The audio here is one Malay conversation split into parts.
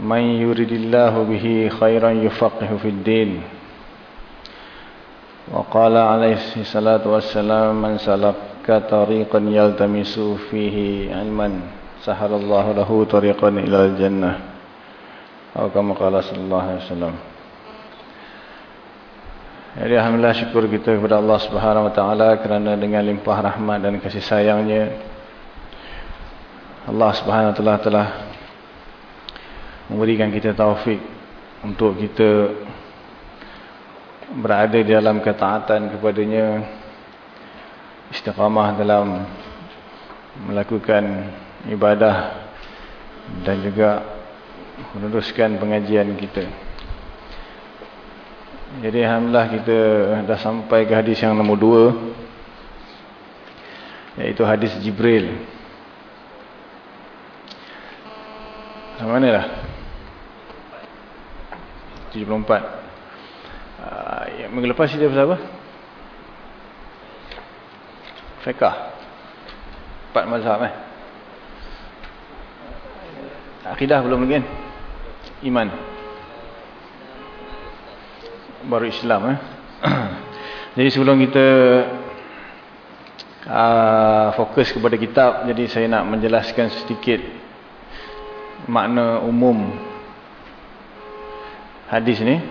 من يريد الله به خيرا يفقه في الدين وقال عليه الصلاة والسلام من سلك طريقا يلتمس فيه علما سهل الله له طريقا إلى الجنة أو كما قال صلى الله عليه وسلم Jadi Alhamdulillah syukur kita kepada Allah Subhanahu Wa Taala kerana dengan limpah rahmat dan kasih sayangnya Allah Subhanahu Wa Taala telah memberikan kita taufik untuk kita berada dalam ketaatan kepadanya istiqamah dalam melakukan ibadah dan juga meneruskan pengajian kita. Jadi Alhamdulillah kita dah sampai ke hadis yang nombor dua Iaitu hadis Jibril Sama mana dah? 74 uh, yang Minggu lepas cerita pasal apa? Fekah Empat mazhab eh Akidah belum lagi kan? Iman baru Islam eh. jadi sebelum kita uh, fokus kepada kitab jadi saya nak menjelaskan sedikit makna umum hadis ni.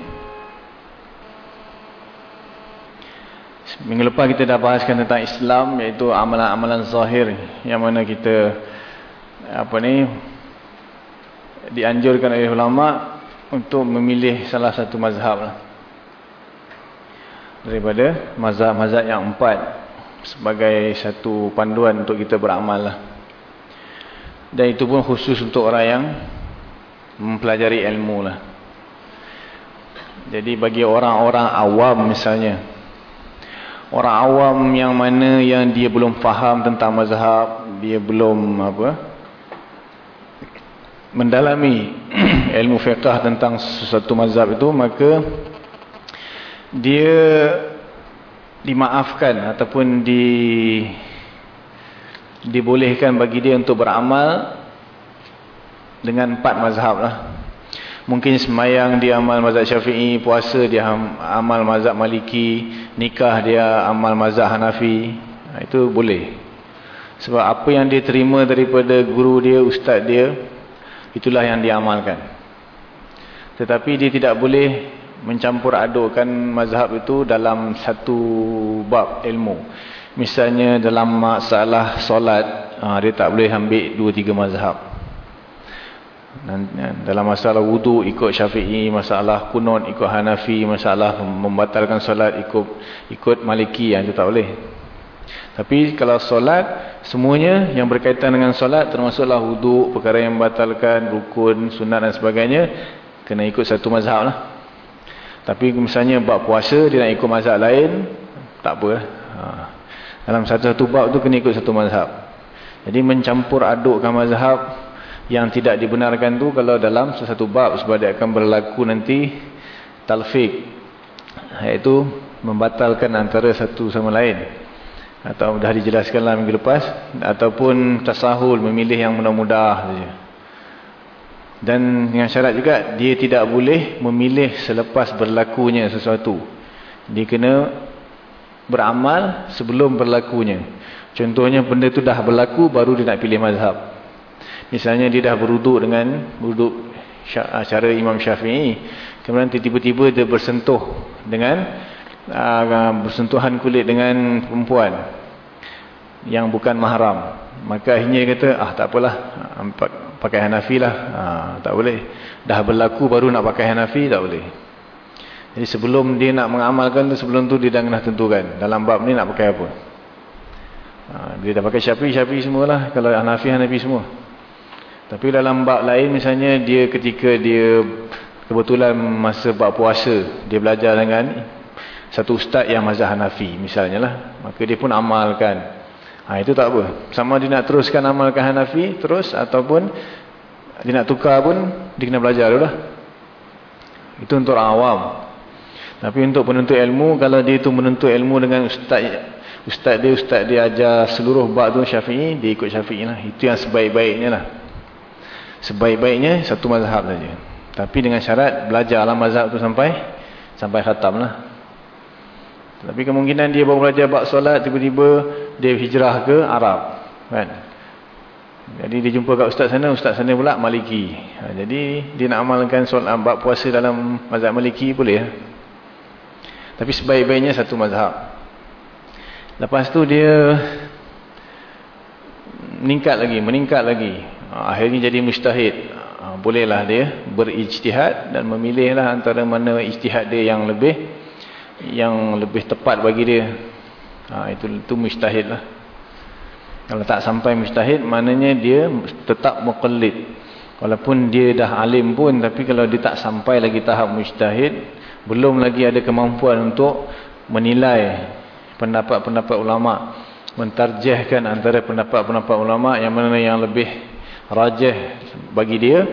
Minggu lepas kita dah bahaskan tentang Islam iaitu amalan-amalan zahir yang mana kita apa ni dianjurkan oleh ulama untuk memilih salah satu mazhab lah. Daripada mazhab-mazhab yang empat sebagai satu panduan untuk kita beramal lah. dan itu pun khusus untuk orang yang mempelajari ilmu lah jadi bagi orang-orang awam misalnya orang awam yang mana yang dia belum faham tentang mazhab dia belum apa mendalami ilmu fiqah tentang sesuatu mazhab itu maka dia dimaafkan ataupun di dibolehkan bagi dia untuk beramal dengan empat mazhab lah. Mungkin semayang dia amal mazhab syafi'i, puasa dia amal mazhab maliki, nikah dia amal mazhab hanafi. Ha, itu boleh. Sebab apa yang dia terima daripada guru dia, ustaz dia, itulah yang dia amalkan. Tetapi dia tidak boleh mencampur adukkan mazhab itu dalam satu bab ilmu. Misalnya dalam masalah solat, ha, dia tak boleh ambil dua tiga mazhab. Ya, dalam masalah wudu ikut syafi'i, masalah kunut ikut hanafi, masalah membatalkan solat ikut ikut maliki, yang itu tak boleh. Tapi kalau solat, semuanya yang berkaitan dengan solat, termasuklah wudu, perkara yang membatalkan, rukun, sunat dan sebagainya, kena ikut satu mazhab lah. Tapi misalnya bab puasa dia nak ikut mazhab lain, tak apa. Ha. Dalam satu-satu bab tu kena ikut satu mazhab. Jadi mencampur adukkan mazhab yang tidak dibenarkan tu kalau dalam satu bab sebab dia akan berlaku nanti talfik. Iaitu membatalkan antara satu sama lain. Atau dah dijelaskanlah minggu lepas. Ataupun tasahul memilih yang mudah-mudah saja. Dan dengan syarat juga dia tidak boleh memilih selepas berlakunya sesuatu. Dia kena beramal sebelum berlakunya. Contohnya benda tu dah berlaku baru dia nak pilih mazhab. Misalnya dia dah beruduk dengan beruduk cara Imam Syafi'i. Kemudian tiba-tiba dia bersentuh dengan uh, bersentuhan kulit dengan perempuan yang bukan mahram. Maka akhirnya dia kata, ah tak apalah, pakai Hanafi lah. Ah, tak boleh. Dah berlaku baru nak pakai Hanafi, tak boleh. Jadi sebelum dia nak mengamalkan tu, sebelum tu dia dah kena tentukan. Dalam bab ni nak pakai apa. Ah, dia dah pakai Syafi'i, Syafi'i semualah. Kalau Hanafi, Hanafi semua. Tapi dalam bab lain misalnya dia ketika dia kebetulan masa bab puasa dia belajar dengan satu ustaz yang mazhab Hanafi misalnya lah. Maka dia pun amalkan. Ha, itu tak apa. Sama dia nak teruskan amalkan Hanafi terus ataupun dia nak tukar pun dia kena belajar dulu lah. Itu untuk awam. Tapi untuk penuntut ilmu kalau dia itu menuntut ilmu dengan ustaz ustaz dia ustaz dia ajar seluruh bab tu Syafi'i dia ikut Syafi'i lah. Itu yang sebaik-baiknya lah Sebaik-baiknya satu mazhab saja. Tapi dengan syarat belajarlah mazhab tu sampai sampai khatam lah. Tapi kemungkinan dia baru belajar bab solat tiba-tiba dia hijrah ke Arab. Kan? Jadi dia jumpa kat ustaz sana, ustaz sana pula Maliki. Ha, jadi dia nak amalkan solat bab puasa dalam mazhab Maliki boleh. Ya? Tapi sebaik-baiknya satu mazhab. Lepas tu dia meningkat lagi, meningkat lagi. Ha, akhirnya jadi mustahid. Ha, bolehlah dia berijtihad dan memilihlah antara mana ijtihad dia yang lebih yang lebih tepat bagi dia. Ha, itu itu mustahid lah. Kalau tak sampai mustahid, maknanya dia tetap muqallid. Walaupun dia dah alim pun, tapi kalau dia tak sampai lagi tahap mustahid, belum lagi ada kemampuan untuk menilai pendapat-pendapat ulama, mentarjihkan antara pendapat-pendapat ulama yang mana yang lebih rajah bagi dia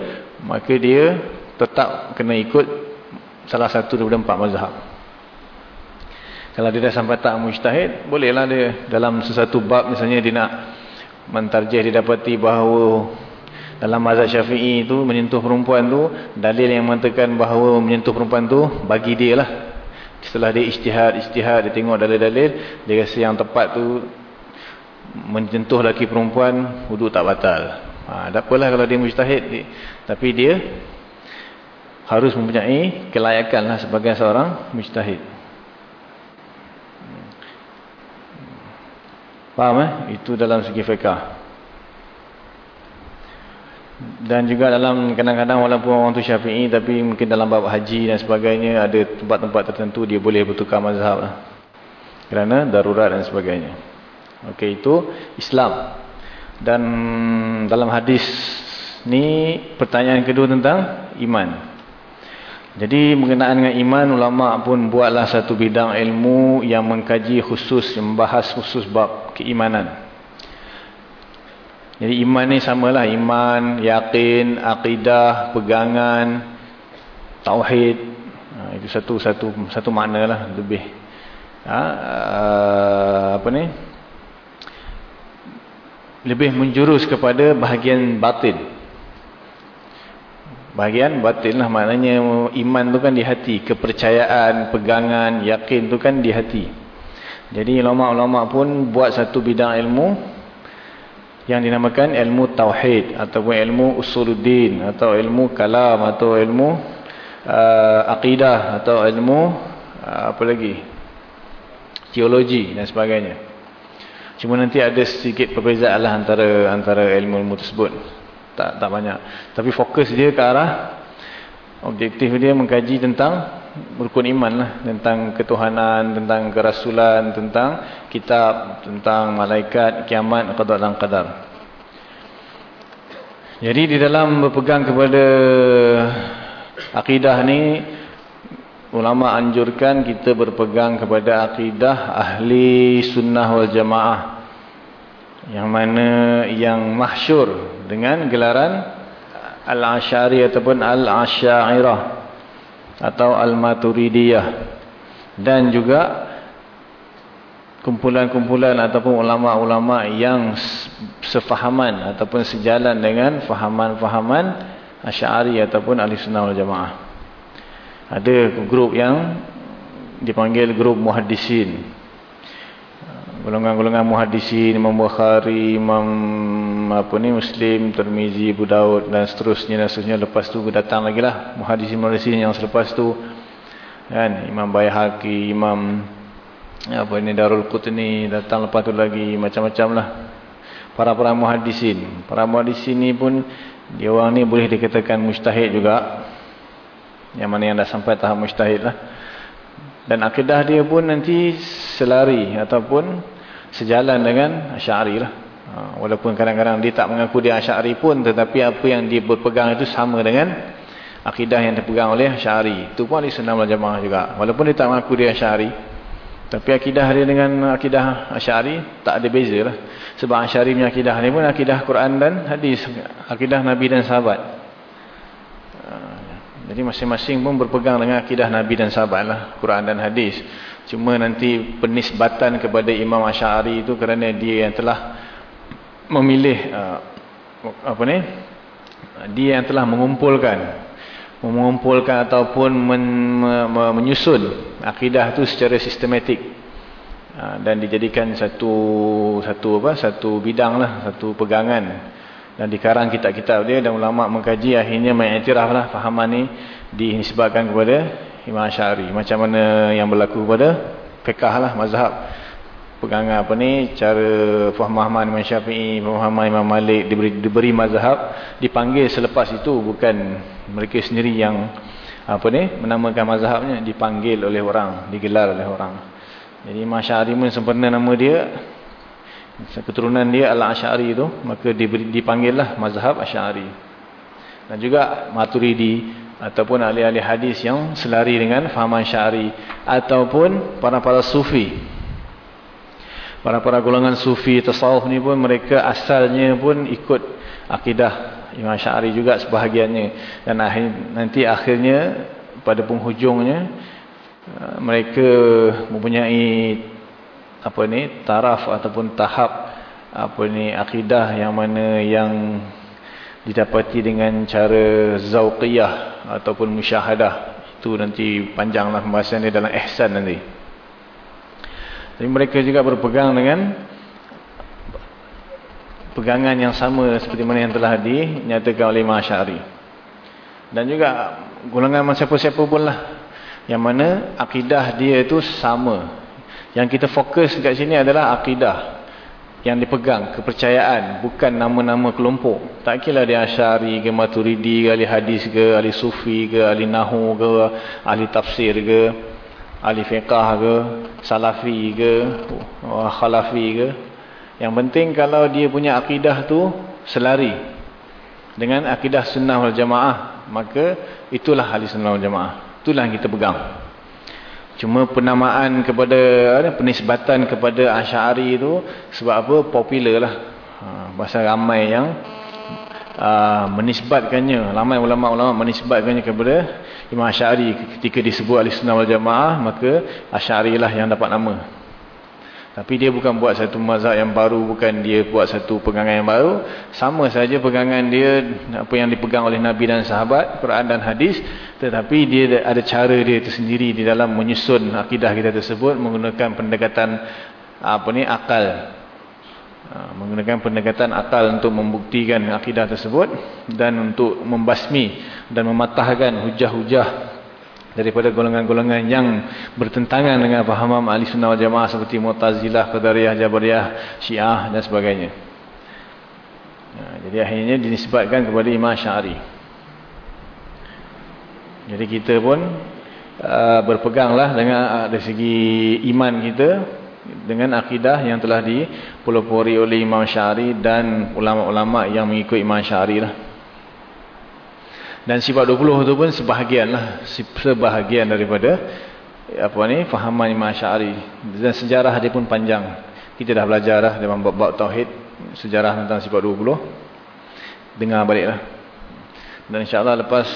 maka dia tetap kena ikut salah satu daripada empat mazhab. Kalau dia dah sampai tak mujtahid bolehlah dia dalam sesuatu bab misalnya dia nak mentarjih dia dapati bahawa dalam mazhab syafi'i itu menyentuh perempuan tu dalil yang mengatakan bahawa menyentuh perempuan tu bagi dia lah. Setelah dia ijtihad-ijtihad dia tengok dalil-dalil dia rasa yang tepat tu menyentuh laki perempuan wuduk tak batal Ha, tak apalah kalau dia mujtahid. Tapi dia harus mempunyai kelayakan lah sebagai seorang mujtahid. Faham eh? Itu dalam segi fiqah. Dan juga dalam kadang-kadang walaupun orang tu syafi'i tapi mungkin dalam bab haji dan sebagainya ada tempat-tempat tertentu dia boleh bertukar mazhab lah. Kerana darurat dan sebagainya. Okey itu Islam. Dan dalam hadis ni pertanyaan kedua tentang iman. Jadi mengenaan dengan iman ulama pun buatlah satu bidang ilmu yang mengkaji khusus membahas khusus bab keimanan. Jadi iman ni samalah iman, yakin, akidah, pegangan, tauhid. Ha, itu satu satu satu maknalah lebih. Ha, uh, apa ni? Lebih menjurus kepada bahagian batin. Bahagian batin lah maknanya iman tu kan di hati. Kepercayaan, pegangan, yakin tu kan di hati. Jadi ulama-ulama pun buat satu bidang ilmu yang dinamakan ilmu tauhid ataupun ilmu usuluddin atau ilmu kalam atau ilmu uh, akidah atau ilmu uh, apa lagi teologi dan sebagainya. Cuma nanti ada sedikit perbezaan lah antara antara ilmu-ilmu tersebut. Tak tak banyak. Tapi fokus dia ke arah objektif dia mengkaji tentang rukun iman lah. Tentang ketuhanan, tentang kerasulan, tentang kitab, tentang malaikat, kiamat, qadar dan qadar. Jadi di dalam berpegang kepada akidah ni ulama anjurkan kita berpegang kepada akidah ahli sunnah wal jamaah. Yang mana yang mahsyur dengan gelaran al-ashari ataupun al-asyairah atau al-maturidiyah. Dan juga kumpulan-kumpulan ataupun ulama-ulama yang sefahaman ataupun sejalan dengan fahaman-fahaman asyari ataupun ahli sunnah wal jamaah ada grup yang dipanggil grup muhaddisin. Golongan-golongan muhadisin Imam Bukhari Imam apa ni Muslim Tirmizi Abu Daud dan seterusnya dan seterusnya. Lepas tu datang lagi lah muhadisin muhadisin yang selepas tu kan Imam Baihaqi Imam apa ni Darul Qutni datang lepas tu lagi macam-macam lah. Para-para muhadisin para muhadisin ni pun dia orang ni boleh dikatakan mustahid juga yang mana yang dah sampai tahap mustahid lah dan akidah dia pun nanti selari ataupun sejalan dengan Asy'ari lah. Ha, walaupun kadang-kadang dia tak mengaku dia Asy'ari pun tetapi apa yang dia berpegang itu sama dengan akidah yang dipegang oleh Asy'ari. Itu pun sunnah wal jamaah juga. Walaupun dia tak mengaku dia Asy'ari tapi akidah dia dengan akidah Asy'ari tak ada beza lah. Sebab Asy'ari punya akidah ni pun akidah Quran dan hadis, akidah Nabi dan sahabat. Jadi masing-masing pun berpegang dengan akidah Nabi dan sahabat lah. Quran dan hadis. Cuma nanti penisbatan kepada Imam Ash'ari itu kerana dia yang telah memilih uh, apa ni? Dia yang telah mengumpulkan mengumpulkan ataupun men, me, me, menyusun akidah itu secara sistematik uh, dan dijadikan satu satu apa satu bidang lah satu pegangan dan dikarang kitab-kitab dia dan ulama mengkaji akhirnya mengiktiraflah fahaman ni dinisbatkan kepada Imam Syari macam mana yang berlaku kepada fiqh lah mazhab. Pegangan apa ni cara fahaman Imam Syafi'i fahaman Imam Malik diberi, diberi mazhab. Dipanggil selepas itu bukan mereka sendiri yang apa ni menamakan mazhabnya dipanggil oleh orang digelar oleh orang. Jadi Imam Syari pun sempurna nama dia keturunan dia Al-Asy'ari itu maka dipanggillah mazhab Asy'ari. Dan juga Maturidi ataupun ahli-ahli hadis yang selari dengan fahaman Sy'ari ataupun para-para sufi. Para-para golongan sufi tasawuf ni pun mereka asalnya pun ikut akidah Imam Sy'ari juga sebahagiannya. Dan akhir, nanti akhirnya pada penghujungnya uh, mereka mempunyai apa ni taraf ataupun tahap apa ni akidah yang mana yang didapati dengan cara zauqiyah ataupun musyahadah. Itu nanti panjanglah pembahasan dia dalam ihsan nanti. Jadi mereka juga berpegang dengan pegangan yang sama seperti mana yang telah dinyatakan oleh Masyari dan juga golongan siapa-siapa pun lah yang mana akidah dia itu sama yang kita fokus dekat sini adalah akidah yang dipegang, kepercayaan, bukan nama-nama kelompok. Tak kira dia Asyari ke Maturidi ke ahli hadis ke ahli sufi ke ahli nahu ke ahli tafsir ke ahli fiqah ke salafi ke khalafi ke. Yang penting kalau dia punya akidah tu selari dengan akidah sunnah wal jamaah, maka itulah ahli sunnah wal jamaah. Itulah yang kita pegang. Cuma penamaan kepada ada penisbatan kepada Asy'ari itu sebab apa popular lah. Ha, bahasa ramai yang uh, menisbatkannya, ramai ulama-ulama menisbatkannya kepada Imam Asy'ari ketika disebut Ahli-Sunnah wal Jamaah, maka Asy'ari lah yang dapat nama. Tapi dia bukan buat satu mazhab yang baru, bukan dia buat satu pegangan yang baru. Sama saja pegangan dia, apa yang dipegang oleh Nabi dan sahabat, Quran dan hadis. Tetapi dia ada cara dia itu sendiri di dalam menyusun akidah kita tersebut, menggunakan pendekatan apa ni akal. Ha, menggunakan pendekatan akal untuk membuktikan akidah tersebut dan untuk membasmi dan mematahkan hujah-hujah daripada golongan-golongan yang bertentangan dengan fahaman ahli sunnah wal jamaah seperti Mu'tazilah, Qadariyah, Jabariyah, Syiah dan sebagainya. Ya, jadi akhirnya dinisbatkan kepada Imam Syari. Jadi kita pun uh, berpeganglah dengan uh, dari segi iman kita dengan akidah yang telah dipelopori oleh Imam Syari dan ulama-ulama yang mengikut Imam Syari lah. Dan sifat 20 tu pun sebahagian lah. Sebahagian daripada apa ni fahaman Imam Syari. Dan sejarah dia pun panjang. Kita dah belajar lah dalam bab-bab tauhid. Sejarah tentang sifat 20. Dengar balik lah. Dan insyaAllah lepas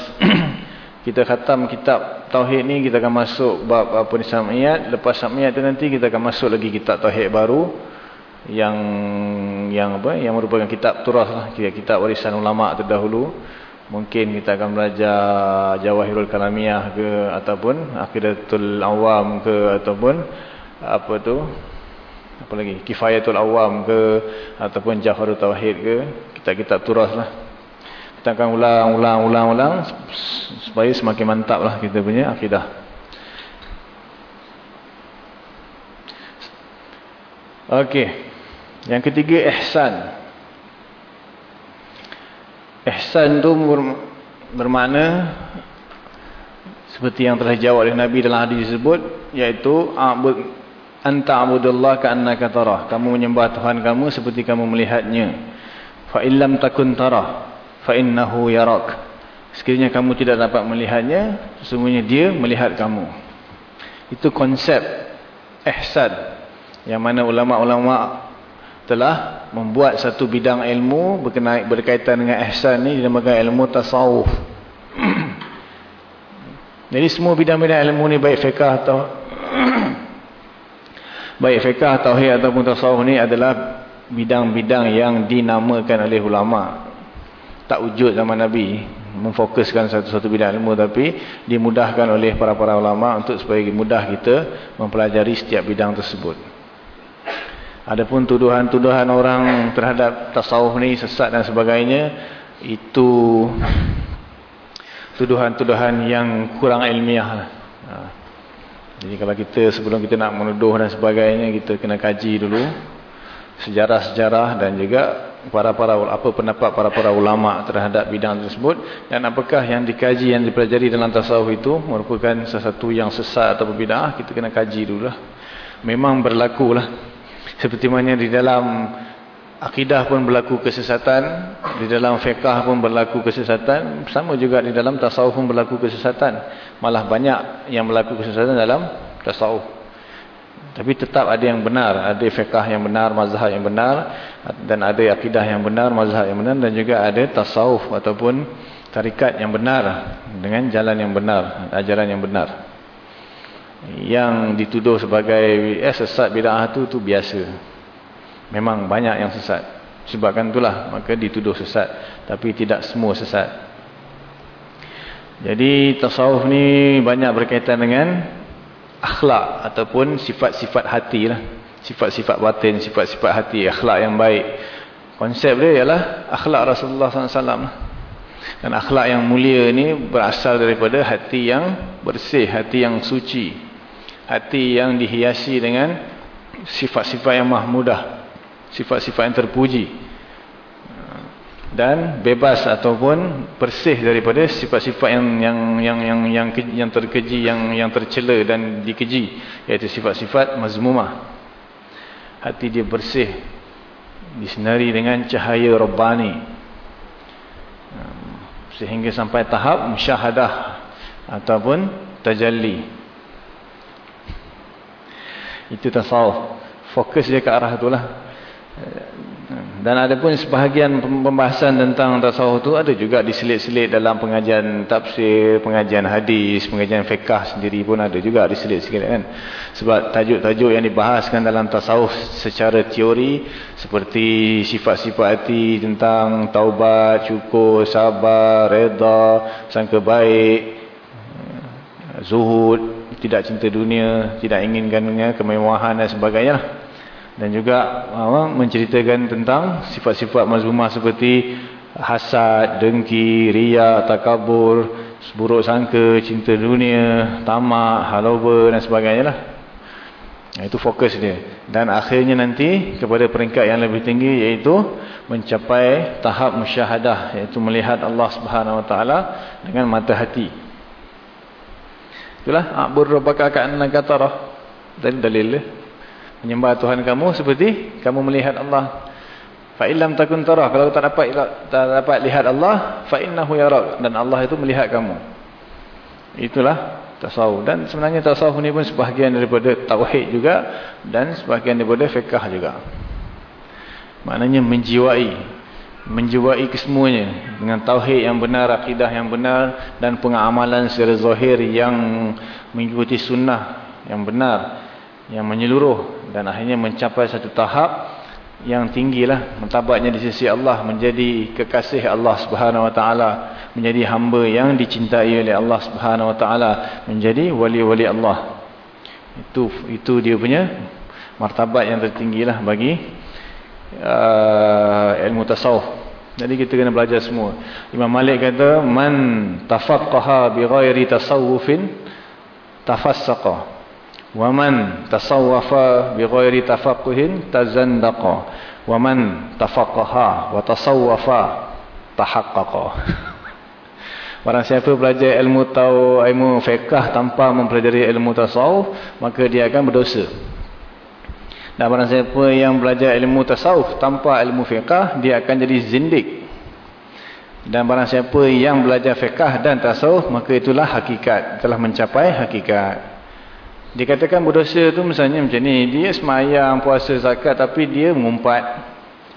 kita khatam kitab tauhid ni kita akan masuk bab apa ni sam'iyat. Lepas sam'iyat tu nanti kita akan masuk lagi kitab tauhid baru yang yang apa yang merupakan kitab turas lah kitab warisan ulama terdahulu Mungkin kita akan belajar Jawahirul Kalamiyah ke ataupun Aqidatul Awam ke ataupun apa tu apa lagi kifayatul awam ke ataupun jafarul tauhid ke kitab-kitab turas lah kita akan ulang ulang ulang ulang supaya semakin mantap lah kita punya akidah. Ok yang ketiga ihsan ihsan tu bermakna seperti yang telah dijawab oleh Nabi dalam hadis disebut iaitu anta abudullah ka'annaka tarah. Kamu menyembah Tuhan kamu seperti kamu melihatnya. Fa illam takun tarah fa innahu yarak sekiranya kamu tidak dapat melihatnya sesungguhnya dia melihat kamu. Itu konsep ihsan yang mana ulama-ulama telah membuat satu bidang ilmu berkaitan dengan ihsan ni dinamakan ilmu tasawuf Jadi semua bidang-bidang ilmu ni baik fiqah atau baik fiqah tauhid ataupun tasawuf ni adalah bidang-bidang yang dinamakan oleh ulama. Tak wujud zaman Nabi memfokuskan satu-satu bidang ilmu tapi dimudahkan oleh para-para ulama untuk supaya mudah kita mempelajari setiap bidang tersebut. Adapun tuduhan-tuduhan orang terhadap tasawuf ni sesat dan sebagainya itu tuduhan-tuduhan yang kurang ilmiah lah. Ha. Jadi kalau kita sebelum kita nak menuduh dan sebagainya kita kena kaji dulu sejarah-sejarah dan juga para-para apa pendapat para-para ulama terhadap bidang tersebut dan apakah yang dikaji yang dipelajari dalam tasawuf itu merupakan sesuatu yang sesat atau berbid'ah kita kena kaji dulu lah. Memang berlaku lah. Seperti mana di dalam Akidah pun berlaku kesesatan, di dalam fiqah pun berlaku kesesatan, sama juga di dalam tasawuf pun berlaku kesesatan. Malah banyak yang berlaku kesesatan dalam tasawuf. Tapi tetap ada yang benar, ada fiqah yang benar, mazhab yang benar dan ada akidah yang benar, mazhab yang benar dan juga ada tasawuf ataupun tarikat yang benar dengan jalan yang benar, ajaran yang benar. Yang dituduh sebagai eh, sesat bid'ah itu tu biasa. Memang banyak yang sesat. Sebabkan itulah maka dituduh sesat. Tapi tidak semua sesat. Jadi tasawuf ni banyak berkaitan dengan akhlak ataupun sifat-sifat hati lah. Sifat-sifat batin, sifat-sifat hati, akhlak yang baik. Konsep dia ialah akhlak Rasulullah SAW. Dan akhlak yang mulia ni berasal daripada hati yang bersih, hati yang suci. Hati yang dihiasi dengan sifat-sifat yang mahmudah sifat-sifat yang terpuji. Dan bebas ataupun bersih daripada sifat-sifat yang yang yang yang yang yang terkeji yang yang tercela dan dikeji iaitu sifat-sifat mazmumah. Hati dia bersih disinari dengan cahaya rabbani. Sehingga sampai tahap musyahadah ataupun tajalli itu tasawuf fokus dia ke arah itulah dan ada pun sebahagian pembahasan tentang tasawuf itu ada juga diselit-selit dalam pengajian tafsir, pengajian hadis, pengajian fiqah sendiri pun ada juga diselit-selit kan. Sebab tajuk-tajuk yang dibahaskan dalam tasawuf secara teori seperti sifat-sifat hati tentang taubat, syukur, sabar, reda, sangka baik, zuhud, tidak cinta dunia, tidak inginkan kemewahan dan sebagainya dan juga apa, menceritakan tentang sifat-sifat mazmumah seperti hasad, dengki, riya, takabur, buruk sangka, cinta dunia, tamak, haloba dan sebagainya lah. Itu fokus dia. Dan akhirnya nanti kepada peringkat yang lebih tinggi iaitu mencapai tahap musyahadah iaitu melihat Allah Subhanahu Taala dengan mata hati. Itulah abur ka'annaka tarah. Dan dalil menyembah Tuhan kamu seperti kamu melihat Allah. Fa illam takun tarah. Kalau tak dapat tak dapat lihat Allah fa innahu yarak dan Allah itu melihat kamu. Itulah tasawuf. Dan sebenarnya tasawuf ni pun sebahagian daripada tauhid juga dan sebahagian daripada fiqh juga. Maknanya menjiwai menjiwai kesemuanya dengan tauhid yang benar akidah yang benar dan pengamalan secara zahir yang mengikuti sunnah yang benar yang menyeluruh dan akhirnya mencapai satu tahap yang tinggilah mentabatnya di sisi Allah menjadi kekasih Allah Subhanahu wa taala menjadi hamba yang dicintai oleh Allah Subhanahu wa taala menjadi wali-wali Allah. Itu itu dia punya martabat yang tertinggi lah bagi uh, ilmu tasawuf. Jadi kita kena belajar semua. Imam Malik kata man tafaqqaha bi ghairi tasawufin tafassaqa. Wa man tasawwafa bi ghairi tafaqquhin tazandaqa. Wa man tafaqqaha wa tasawwafa tahaqqaqa Barang siapa belajar ilmu tahu ilmu fiqh tanpa mempelajari ilmu tasawuf, maka dia akan berdosa. Dan barang siapa yang belajar ilmu tasawuf tanpa ilmu fiqh, dia akan jadi zindik. Dan barang siapa yang belajar fiqh dan tasawuf, maka itulah hakikat, telah mencapai hakikat. Dikatakan berdosa tu misalnya macam ni, dia semayang, puasa, zakat tapi dia mengumpat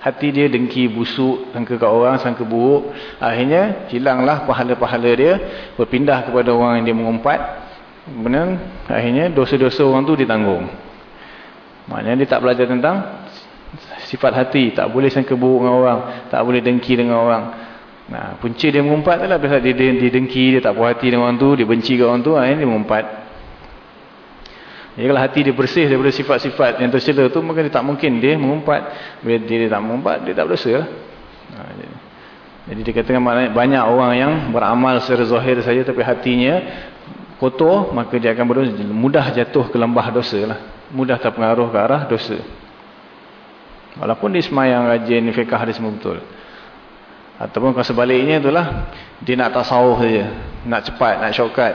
hati dia dengki busuk sangka kat orang sangka buruk akhirnya hilanglah pahala-pahala dia berpindah kepada orang yang dia mengumpat benar akhirnya dosa-dosa orang tu ditanggung maknanya dia tak belajar tentang sifat hati tak boleh sangka buruk dengan orang tak boleh dengki dengan orang nah punca dia mengumpat adalah biasa dia, dia, dia dengki dia tak puas hati dengan orang tu dia benci dengan orang tu akhirnya dia mengumpat jadi kalau hati dia bersih daripada sifat-sifat yang tercela tu maka dia tak mungkin dia mengumpat. Bila dia, dia tak mengumpat dia tak berdosa. Ha, jadi, jadi dia katakan maknanya banyak orang yang beramal secara zahir saja tapi hatinya kotor maka dia akan berdosa. Mudah jatuh ke lembah dosa lah. Mudah terpengaruh ke arah dosa. Walaupun dia semayang rajin fiqah dia semua betul. Ataupun kalau sebaliknya itulah dia nak tasawuf saja. Nak cepat, nak shortcut.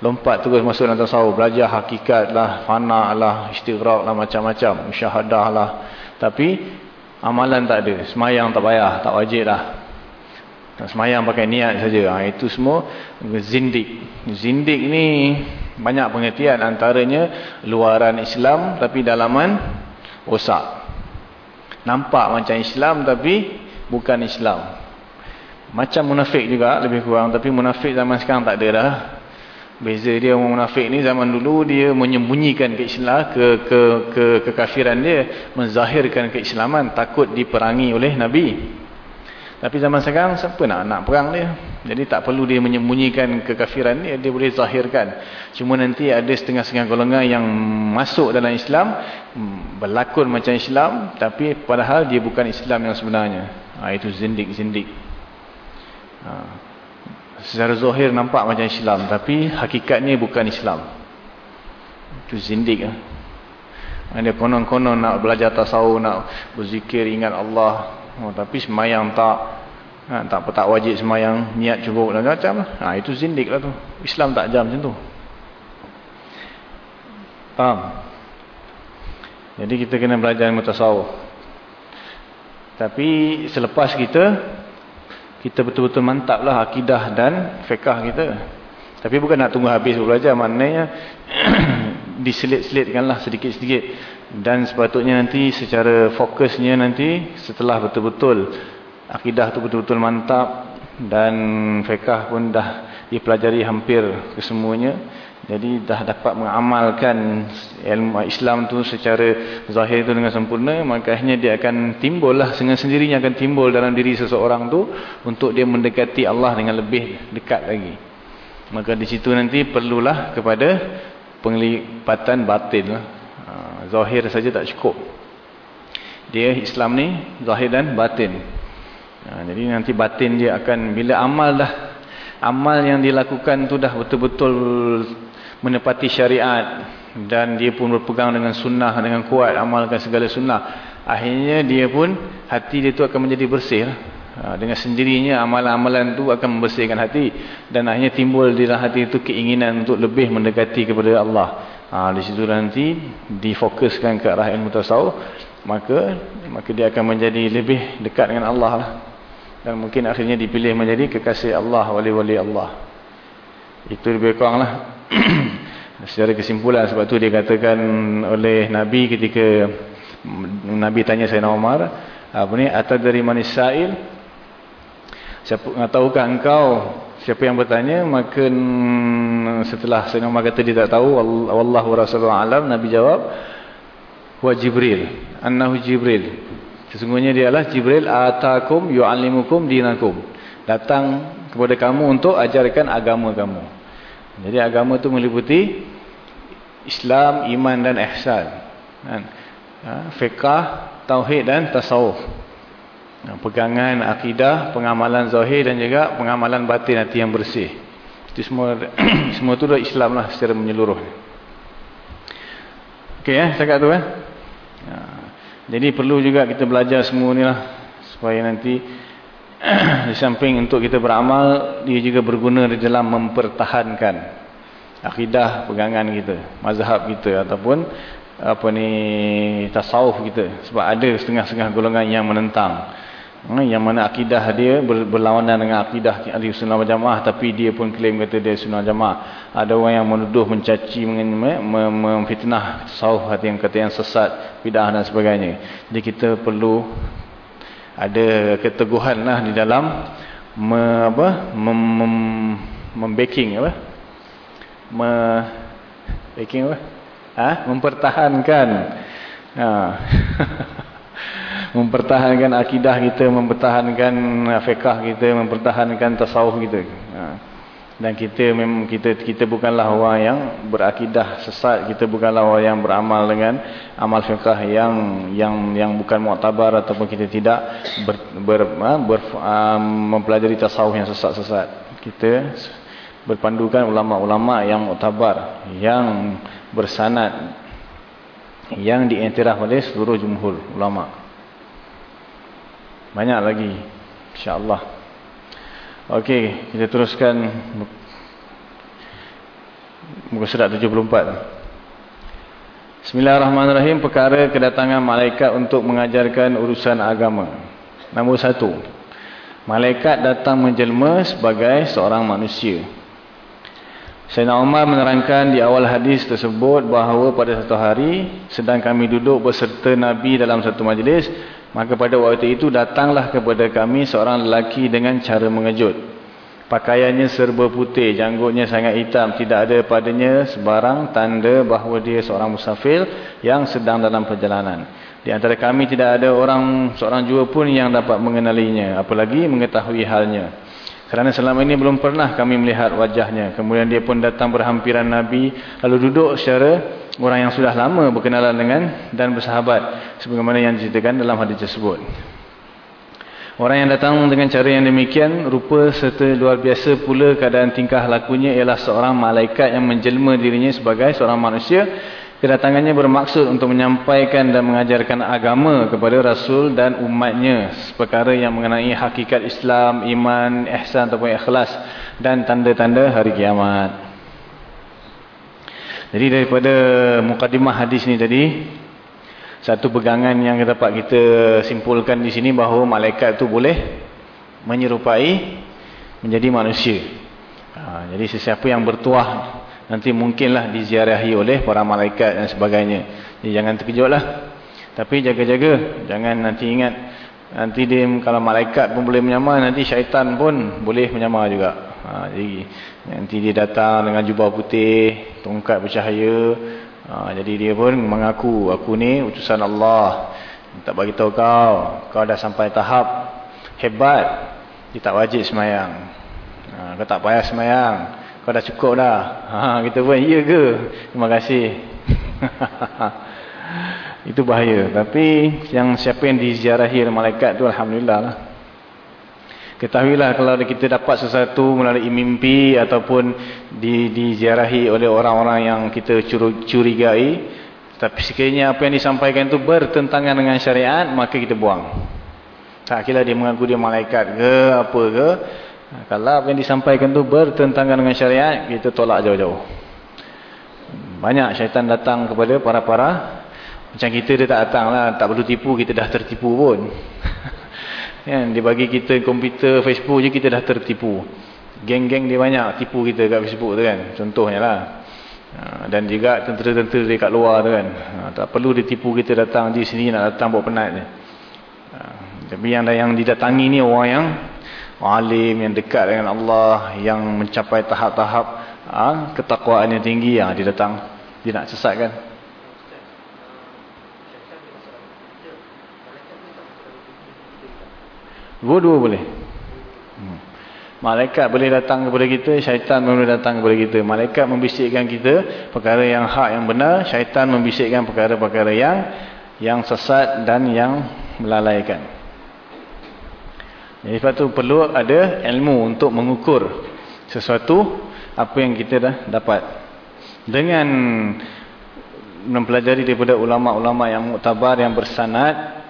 Lompat terus masuk dalam tasawuf. Belajar hakikat lah fana lah istighraq lah macam-macam. Musyahadah lah. Tapi amalan tak ada. Semayang tak payah tak wajib lah. Semayang pakai niat saja. Ha, itu semua zindik. Zindik ni banyak pengertian antaranya luaran Islam tapi dalaman osak nampak macam Islam tapi bukan Islam. Macam munafik juga lebih kurang tapi munafik zaman sekarang tak ada dah. Beza dia orang munafik ni zaman dulu dia menyembunyikan keislaman ke ke ke kekafiran dia, menzahirkan keislaman takut diperangi oleh nabi. Tapi zaman sekarang siapa nak nak perang dia? Jadi tak perlu dia menyembunyikan kekafiran dia, dia boleh zahirkan. Cuma nanti ada setengah-setengah golongan yang masuk dalam Islam berlakon macam Islam tapi padahal dia bukan Islam yang sebenarnya. Ha, itu zindik-zindik. Ha secara zahir nampak macam Islam tapi hakikatnya bukan Islam itu zindik lah. dia konon-konon nak belajar tasawuf nak berzikir ingat Allah oh, tapi semayang tak ha, tak tak wajib semayang niat cukup dan macam lah. ha, itu zindik lah tu Islam tak jam macam tu faham jadi kita kena belajar ilmu tasawuf tapi selepas kita kita betul-betul mantap lah akidah dan fiqah kita. Tapi bukan nak tunggu habis belajar. Maknanya diselit-selitkanlah sedikit-sedikit. Dan sepatutnya nanti secara fokusnya nanti setelah betul-betul akidah tu betul-betul mantap dan fiqah pun dah dipelajari hampir kesemuanya. Jadi dah dapat mengamalkan ilmu Islam tu secara zahir tu dengan sempurna, makanya dia akan timbul lah dengan sendirinya akan timbul dalam diri seseorang tu untuk dia mendekati Allah dengan lebih dekat lagi. Maka di situ nanti perlulah kepada penglibatan batin lah. Zahir saja tak cukup. Dia Islam ni zahir dan batin. Ha, jadi nanti batin dia akan bila amal dah amal yang dilakukan tu dah betul-betul menepati syariat dan dia pun berpegang dengan sunnah dengan kuat amalkan segala sunnah akhirnya dia pun hati dia tu akan menjadi bersih ha, dengan sendirinya amalan-amalan tu akan membersihkan hati dan akhirnya timbul di dalam hati itu keinginan untuk lebih mendekati kepada Allah ha, di situ nanti difokuskan ke arah ilmu tasawuf maka maka dia akan menjadi lebih dekat dengan Allah lah. dan mungkin akhirnya dipilih menjadi kekasih Allah wali-wali Allah itu lebih kurang lah Secara kesimpulan sebab tu dia katakan oleh Nabi ketika Nabi tanya Sayyidina Umar, apa ni atad dari manis sa'il? Siapa tahukah engkau siapa yang bertanya? Maka setelah Sayyidina Umar kata dia tak tahu, wallahu rasulullah alam, Nabi jawab, wa Jibril, annahu Jibril. Sesungguhnya dia adalah Jibril atakum yu'allimukum dinakum. Datang kepada kamu untuk ajarkan agama kamu. Jadi agama itu meliputi Islam, iman dan ihsan. Kan? Ha, fiqah, tauhid dan tasawuf. Pegangan akidah, pengamalan zahir dan juga pengamalan batin hati yang bersih. Itu semua semua tu adalah Islam lah secara menyeluruh. Okey ya, cakap tu kan. Ha, jadi perlu juga kita belajar semua ni lah. Supaya nanti di samping untuk kita beramal, dia juga berguna di dalam mempertahankan akidah pegangan kita, mazhab kita ataupun apa ni tasawuf kita sebab ada setengah-setengah golongan yang menentang yang mana akidah dia berlawanan dengan akidah ahli sunnah jamaah tapi dia pun klaim kata dia sunnah jamaah. Ada orang yang menuduh mencaci memfitnah tasawuf hati yang kata yang sesat bidah dan sebagainya. Jadi kita perlu ada keteguhan lah di dalam me, apa mem, mem, membacking apa? Me, backing apa? Ha? mempertahankan. Ha. mempertahankan akidah kita mempertahankan fiqah kita mempertahankan tasawuf kita ha. dan kita memang kita kita bukanlah orang yang berakidah sesat kita bukanlah orang yang beramal dengan amal fiqah yang yang yang bukan muktabar ataupun kita tidak ber, ber, ber, ber um, mempelajari tasawuf yang sesat-sesat kita berpandukan ulama-ulama yang muktabar yang bersanad yang diiktiraf oleh seluruh jumhur ulama. Banyak lagi insya-Allah. Okey, kita teruskan muka surat 74. Bismillahirrahmanirrahim. Perkara kedatangan malaikat untuk mengajarkan urusan agama. Nombor satu. Malaikat datang menjelma sebagai seorang manusia. Sayyidina Umar menerangkan di awal hadis tersebut bahawa pada satu hari sedang kami duduk beserta Nabi dalam satu majlis maka pada waktu itu datanglah kepada kami seorang lelaki dengan cara mengejut. Pakaiannya serba putih janggutnya sangat hitam tidak ada padanya sebarang tanda bahawa dia seorang musafir yang sedang dalam perjalanan. Di antara kami tidak ada orang seorang jua pun yang dapat mengenalinya apalagi mengetahui halnya kerana selama ini belum pernah kami melihat wajahnya. Kemudian dia pun datang berhampiran Nabi. Lalu duduk secara orang yang sudah lama berkenalan dengan dan bersahabat. Sebagaimana yang diceritakan dalam hadis tersebut. Orang yang datang dengan cara yang demikian. Rupa serta luar biasa pula keadaan tingkah lakunya ialah seorang malaikat yang menjelma dirinya sebagai seorang manusia. Kedatangannya bermaksud untuk menyampaikan dan mengajarkan agama kepada Rasul dan umatnya. Perkara yang mengenai hakikat Islam, iman, ihsan ataupun ikhlas dan tanda-tanda hari kiamat. Jadi daripada mukadimah hadis ni tadi, satu pegangan yang dapat kita simpulkan di sini bahawa malaikat tu boleh menyerupai menjadi manusia. Ha, jadi sesiapa yang bertuah nanti mungkinlah diziarahi oleh para malaikat dan sebagainya. Jadi jangan terkejutlah. Tapi jaga-jaga, jangan nanti ingat nanti dia kalau malaikat pun boleh menyamar, nanti syaitan pun boleh menyamar juga. Ha, jadi nanti dia datang dengan jubah putih, tongkat bercahaya. Ha, jadi dia pun mengaku, aku ni utusan Allah. Tak bagi tahu kau, kau dah sampai tahap hebat, dia tak wajib semayang. Ha, kau tak payah semayang. Kau dah cukup dah. Ha, kita pun, iya ke? Terima kasih. Itu bahaya. Tapi yang siapa yang diziarahi oleh malaikat tu Alhamdulillah lah. Ketahuilah kalau kita dapat sesuatu melalui mimpi ataupun di, diziarahi oleh orang-orang yang kita curigai. Tapi sekiranya apa yang disampaikan itu bertentangan dengan syariat, maka kita buang. Tak kira dia mengaku dia malaikat ke apa ke. Ha, kalau apa yang disampaikan tu bertentangan dengan syariat, kita tolak jauh-jauh. Banyak syaitan datang kepada para-para. Macam kita dia tak datang lah. Tak perlu tipu, kita dah tertipu pun. kan? Dia bagi kita komputer, Facebook je kita dah tertipu. Geng-geng dia banyak tipu kita kat Facebook tu kan. Contohnya lah. Ha, dan juga tentera-tentera dekat luar tu kan. Ha, tak perlu ditipu kita datang di sini nak datang buat penat je. Tapi yang, yang didatangi ni orang yang alim yang dekat dengan Allah yang mencapai tahap-tahap ha, ketakwaan yang tinggi yang dia datang dia nak sesatkan dua-dua boleh hmm. malaikat boleh datang kepada kita syaitan boleh datang kepada kita malaikat membisikkan kita perkara yang hak yang benar syaitan membisikkan perkara-perkara yang yang sesat dan yang melalaikan. Jadi sebab tu perlu ada ilmu untuk mengukur sesuatu apa yang kita dah dapat. Dengan mempelajari daripada ulama-ulama yang muktabar, yang bersanad,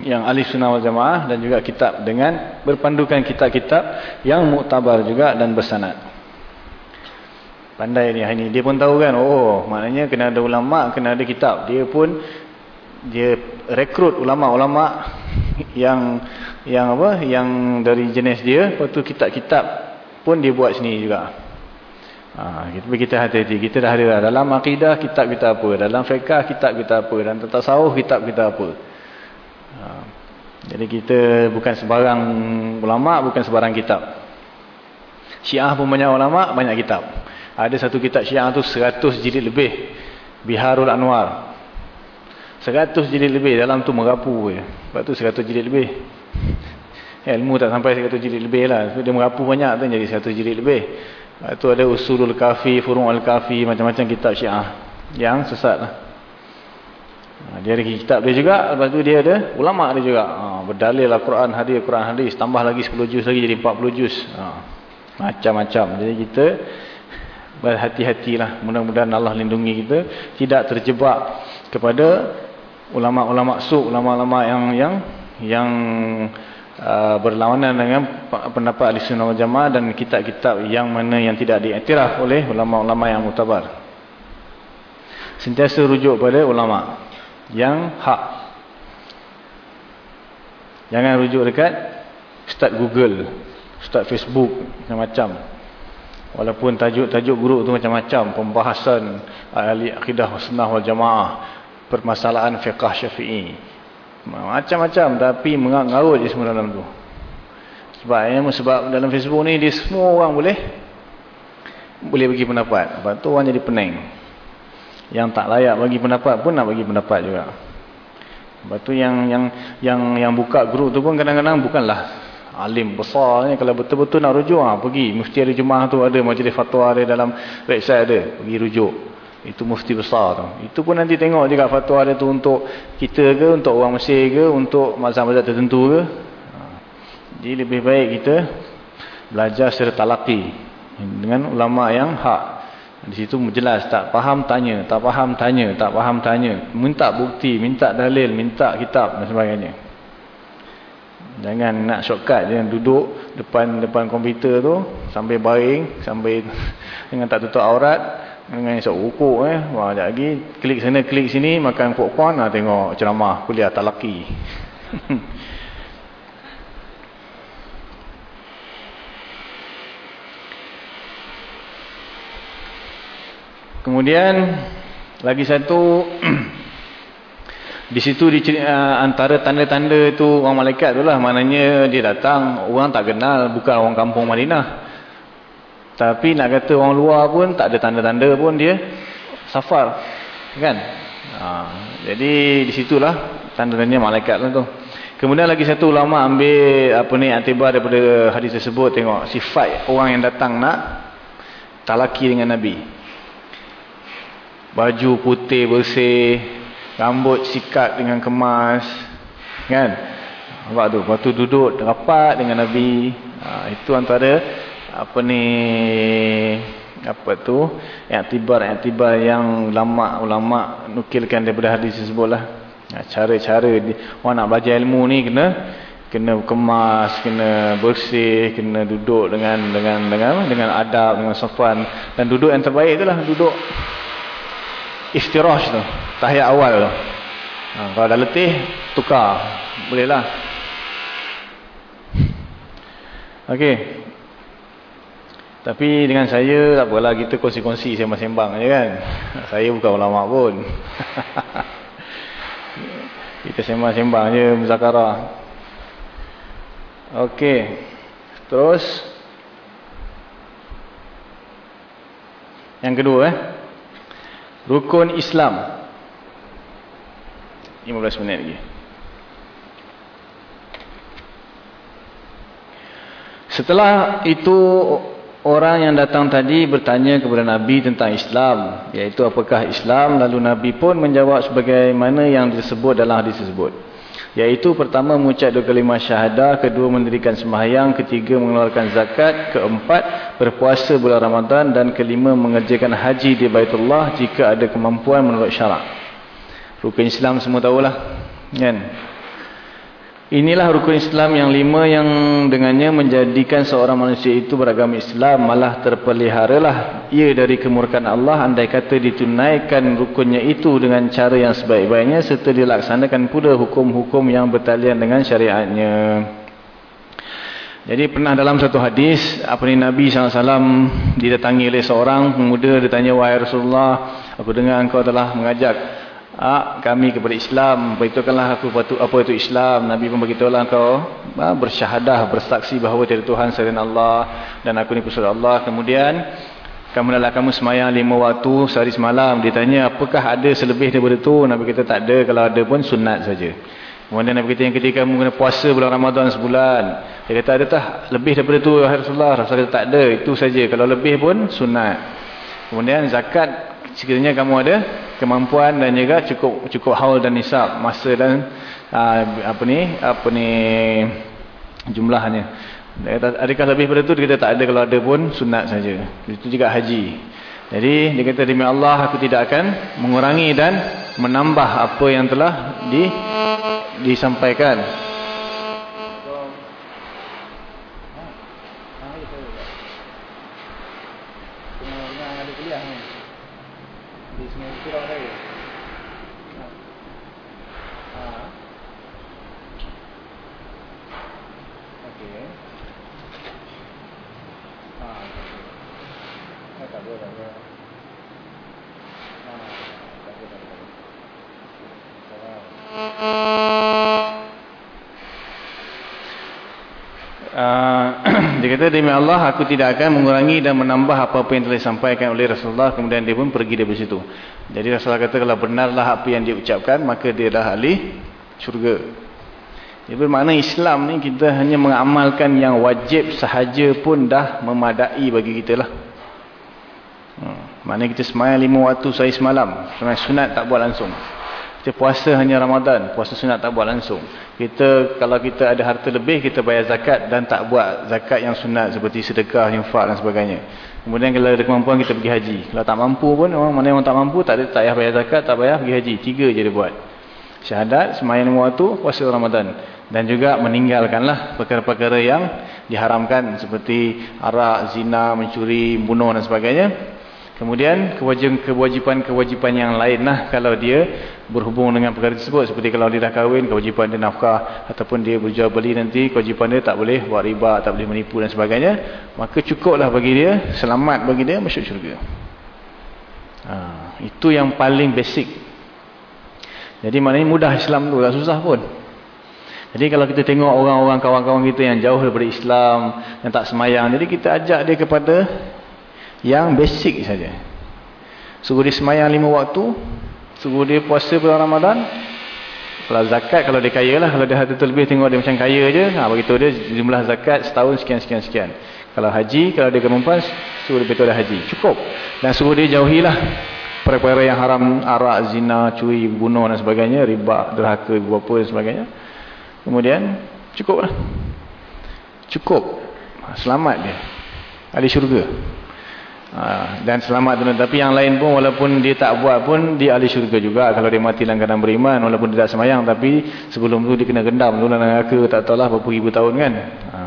yang ahli sunnah wal jamaah dan juga kitab dengan berpandukan kitab-kitab yang muktabar juga dan bersanad. Pandai ni hari ni. Dia pun tahu kan, oh maknanya kena ada ulama, kena ada kitab. Dia pun dia rekrut ulama-ulama yang yang apa yang dari jenis dia lepas tu kitab-kitab pun dia buat sini juga. Ha, kita kita hati-hati. Kita dah ada dalam akidah kitab kita apa dalam fiqah kitab kita apa dan tasawuf kitab kita apa. Ha, jadi kita bukan sebarang ulama bukan sebarang kitab. Syiah pun banyak ulama banyak kitab. Ada satu kitab syiah tu 100 jilid lebih. Biharul Anwar Seratus jilid lebih dalam tu merapu je. Sebab tu seratus jilid lebih. Ilmu tak sampai seratus jilid lebih lah. Dia merapu banyak tu jadi seratus jilid lebih. Sebab tu ada usulul kafi, furung al-kafi, macam-macam kitab syiah. Yang sesat lah. Ha, dia ada kitab dia juga. Lepas tu dia ada ulama' dia juga. Ha, berdalil Al-Quran hadis, Quran hadis. Tambah lagi 10 juz lagi jadi 40 juz. Ha, macam-macam. Jadi kita berhati-hatilah. Mudah-mudahan Allah lindungi kita. Tidak terjebak kepada ulama-ulama su, ulama-ulama yang yang yang uh, berlawanan dengan pendapat Ahlussunnah wal Jamaah dan kitab-kitab yang mana yang tidak diiktiraf oleh ulama-ulama yang mutabar. Sentiasa rujuk pada ulama yang hak. Jangan rujuk dekat start Google, start Facebook macam-macam. Walaupun tajuk-tajuk buruk tu macam-macam, pembahasan ahli akidah sunnah wal jamaah, permasalahan fiqah syafi'i. Macam-macam tapi mengarut je semua dalam tu. Sebab ya, sebab dalam Facebook ni dia semua orang boleh boleh bagi pendapat. Lepas tu orang jadi pening yang tak layak bagi pendapat pun nak bagi pendapat juga. Lepas tu yang yang yang yang buka grup tu pun kadang-kadang bukanlah alim besar ni kalau betul-betul nak rujuk ha, pergi. Mesti ada jemaah tu ada majlis fatwa ada dalam website ada pergi rujuk itu mufti besar tu. Itu pun nanti tengok juga fatwa dia tu untuk kita ke, untuk orang Mesir ke, untuk mazhab-mazhab tertentu ke. Ha. Jadi lebih baik kita belajar secara talaki dengan ulama yang hak. Di situ jelas tak faham tanya, tak faham tanya, tak faham tanya. Minta bukti, minta dalil, minta kitab dan sebagainya. Jangan nak shortcut jangan duduk depan depan komputer tu sambil baring, sambil dengan tak tutup aurat dengan esok rukuk eh. Wah, lagi klik sana klik sini makan popcorn ah tengok ceramah kuliah talaki. Kemudian lagi satu di situ di uh, antara tanda-tanda itu orang malaikat itulah maknanya dia datang orang tak kenal bukan orang kampung Madinah. Tapi nak kata orang luar pun tak ada tanda-tanda pun dia safar. Kan? Ha, jadi di situlah tanda-tandanya malaikat lah tu. Kemudian lagi satu ulama ambil apa ni atibar daripada hadis tersebut tengok sifat orang yang datang nak talaki dengan Nabi. Baju putih bersih, rambut sikat dengan kemas. Kan? Nampak tu. Lepas tu duduk rapat dengan Nabi. Ha, itu antara apa ni apa tu? Iktibar-iktibar yang ulama-ulama nukilkan daripada hadis tersebutlah ya, cara-cara orang nak belajar ilmu ni kena kena kemas kena bersih kena duduk dengan dengan dengan dengan adab dengan sopan. Dan duduk yang terbaik itulah duduk istirahat tu tahiyat awal tu. Ha, kalau dah letih tukar. Bolehlah okey tapi dengan saya tak apalah kita kongsi-kongsi sembang-sembang je kan. Saya bukan ulama pun. kita sembang-sembang je muzakarah. Okey. Terus yang kedua eh. Rukun Islam. 15 minit lagi. Setelah itu orang yang datang tadi bertanya kepada Nabi tentang Islam. Iaitu apakah Islam. Lalu Nabi pun menjawab sebagaimana yang disebut dalam hadis tersebut. Iaitu pertama mengucap dua kalimah syahadah. Kedua mendirikan sembahyang. Ketiga mengeluarkan zakat. Keempat berpuasa bulan Ramadan. Dan kelima mengerjakan haji di Baitullah jika ada kemampuan menurut syarak. Rukun Islam semua tahulah. Kan? Inilah rukun Islam yang lima yang dengannya menjadikan seorang manusia itu beragama Islam malah terpeliharalah ia dari kemurkaan Allah andai kata ditunaikan rukunnya itu dengan cara yang sebaik-baiknya serta dilaksanakan pula hukum-hukum yang bertalian dengan syariatnya. Jadi pernah dalam satu hadis apa ni Nabi SAW didatangi oleh seorang pemuda dia tanya wahai Rasulullah aku dengar engkau telah mengajak Ah, kami kepada Islam, beritahukanlah aku apa itu Islam. Nabi pun beritahulah kau ah, bersyahadah, bersaksi bahawa tiada Tuhan selain Allah dan aku ni pusulah Allah. Kemudian kamu adalah kamu semayang lima waktu sehari semalam. Ditanya apakah ada selebih daripada itu? Nabi kata tak ada, kalau ada pun sunat saja. Kemudian Nabi kata yang ketika kamu kena puasa bulan Ramadan sebulan. Dia kata ada tak lebih daripada itu Rasulullah? Rasulullah kata tak ada, itu saja. Kalau lebih pun sunat. Kemudian zakat sekiranya kamu ada kemampuan dan juga cukup cukup haul dan nisab masa dan uh, apa ni apa ni jumlahnya. Adakah lebih daripada itu kata tak ada. Kalau ada pun sunat saja. Itu juga haji. Jadi dia kata demi Allah aku tidak akan mengurangi dan menambah apa yang telah di disampaikan Dia kata demi Allah aku tidak akan mengurangi dan menambah apa-apa yang telah disampaikan oleh Rasulullah. Kemudian dia pun pergi dari situ. Jadi Rasulullah kata kalau benarlah apa yang dia ucapkan maka dia dah ahli syurga. Jadi bermakna Islam ni kita hanya mengamalkan yang wajib sahaja pun dah memadai bagi kita lah. Maknanya kita semayang lima waktu sehari semalam. Semayang sunat tak buat langsung. Kita puasa hanya Ramadan. Puasa sunat tak buat langsung. Kita kalau kita ada harta lebih kita bayar zakat dan tak buat zakat yang sunat seperti sedekah, infak dan sebagainya. Kemudian kalau ada kemampuan kita pergi haji. Kalau tak mampu pun orang mana yang tak mampu tak ada tak payah bayar zakat, tak payah pergi haji. Tiga je dia buat. Syahadat, semayang waktu, puasa Ramadan dan juga meninggalkanlah perkara-perkara yang diharamkan seperti arak, zina, mencuri, bunuh dan sebagainya. Kemudian kewajipan-kewajipan yang lain lah kalau dia berhubung dengan perkara tersebut. Seperti kalau dia dah kahwin, kewajipan dia nafkah. Ataupun dia berjual beli nanti, kewajipan dia tak boleh buat riba, tak boleh menipu dan sebagainya. Maka cukuplah bagi dia, selamat bagi dia, masuk syurga. Ha, itu yang paling basic. Jadi maknanya mudah Islam tu, tak susah pun. Jadi kalau kita tengok orang-orang kawan-kawan kita yang jauh daripada Islam, yang tak semayang. Jadi kita ajak dia kepada yang basic saja. Suruh dia semayang lima waktu. Suruh dia puasa bulan Ramadan. Kalau zakat, kalau dia kaya lah. Kalau dia harta terlebih, tengok dia macam kaya je. Ha, beritahu dia jumlah zakat setahun sekian-sekian-sekian. Kalau haji, kalau dia kemampuan, suruh dia betul haji. Cukup. Dan suruh dia jauhilah perkara yang haram, arak, zina, curi, bunuh dan sebagainya. Riba, derhaka, ibu bapa dan sebagainya. Kemudian, cukup lah. Cukup. Selamat dia. Ada syurga. Ha, dan selamat dunia. Tapi yang lain pun walaupun dia tak buat pun dia ahli syurga juga. Kalau dia mati keadaan beriman walaupun dia tak semayang. Tapi sebelum tu dia kena gendam. Dulu dalam neraka tak tahulah berapa ribu tahun kan. Ha,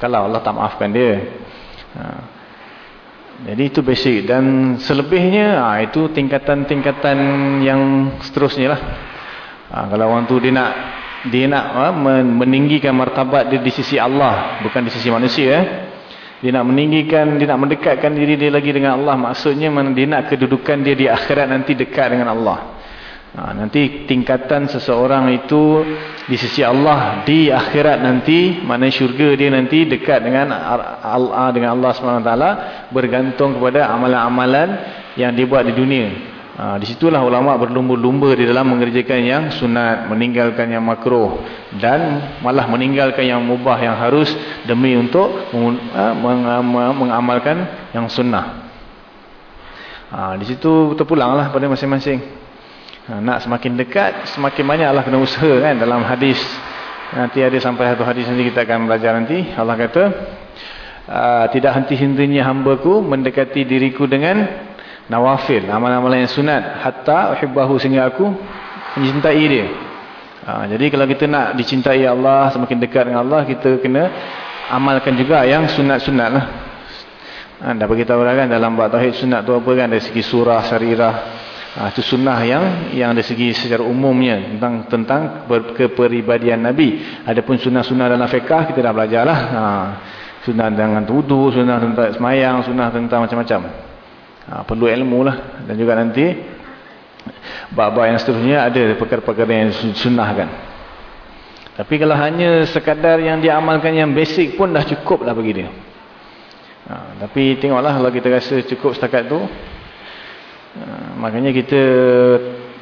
kalau Allah tak maafkan dia. Ha, jadi itu basic. Dan selebihnya ha, itu tingkatan-tingkatan yang seterusnya lah. Ha, kalau orang tu dia nak dia nak ha, meninggikan martabat dia di sisi Allah. Bukan di sisi manusia eh. Dia nak meninggikan, dia nak mendekatkan diri dia lagi dengan Allah. Maksudnya dia nak kedudukan dia di akhirat nanti dekat dengan Allah. Ha, nanti tingkatan seseorang itu di sisi Allah di akhirat nanti, mana syurga dia nanti dekat dengan Allah dengan Allah SWT bergantung kepada amalan-amalan yang dia buat di dunia. Ha, di situlah ulama berlumba-lumba di dalam mengerjakan yang sunat, meninggalkan yang makruh dan malah meninggalkan yang mubah yang harus demi untuk ha, mengamalkan yang sunnah. Ha, di situ terpulanglah pada masing-masing. Ha, nak semakin dekat, semakin banyaklah kena usaha kan dalam hadis. Nanti ada sampai satu hadis nanti kita akan belajar nanti. Allah kata, tidak henti-hentinya hambaku mendekati diriku dengan nawafil amalan-amalan yang sunat. Hatta uhibbahu sehingga aku mencintai dia. Ha, jadi kalau kita nak dicintai Allah semakin dekat dengan Allah kita kena amalkan juga yang sunat-sunat lah. Ha, dah beritahu lah kan dalam bab tauhid sunat tu apa kan? Dari segi surah sarirah ha, itu sunnah yang yang dari segi secara umumnya tentang tentang keperibadian Nabi. Adapun sunnah-sunnah dalam fiqah kita dah belajar lah. Ha, sunnah dengan tuduh sunnah tentang semayang sunnah tentang macam-macam Ha, perlu ilmu lah. Dan juga nanti bab-bab yang seterusnya ada perkara-perkara yang sunnah kan. Tapi kalau hanya sekadar yang diamalkan yang basic pun dah cukup lah bagi dia. Ha, tapi tengoklah kalau kita rasa cukup setakat tu. Ha, makanya kita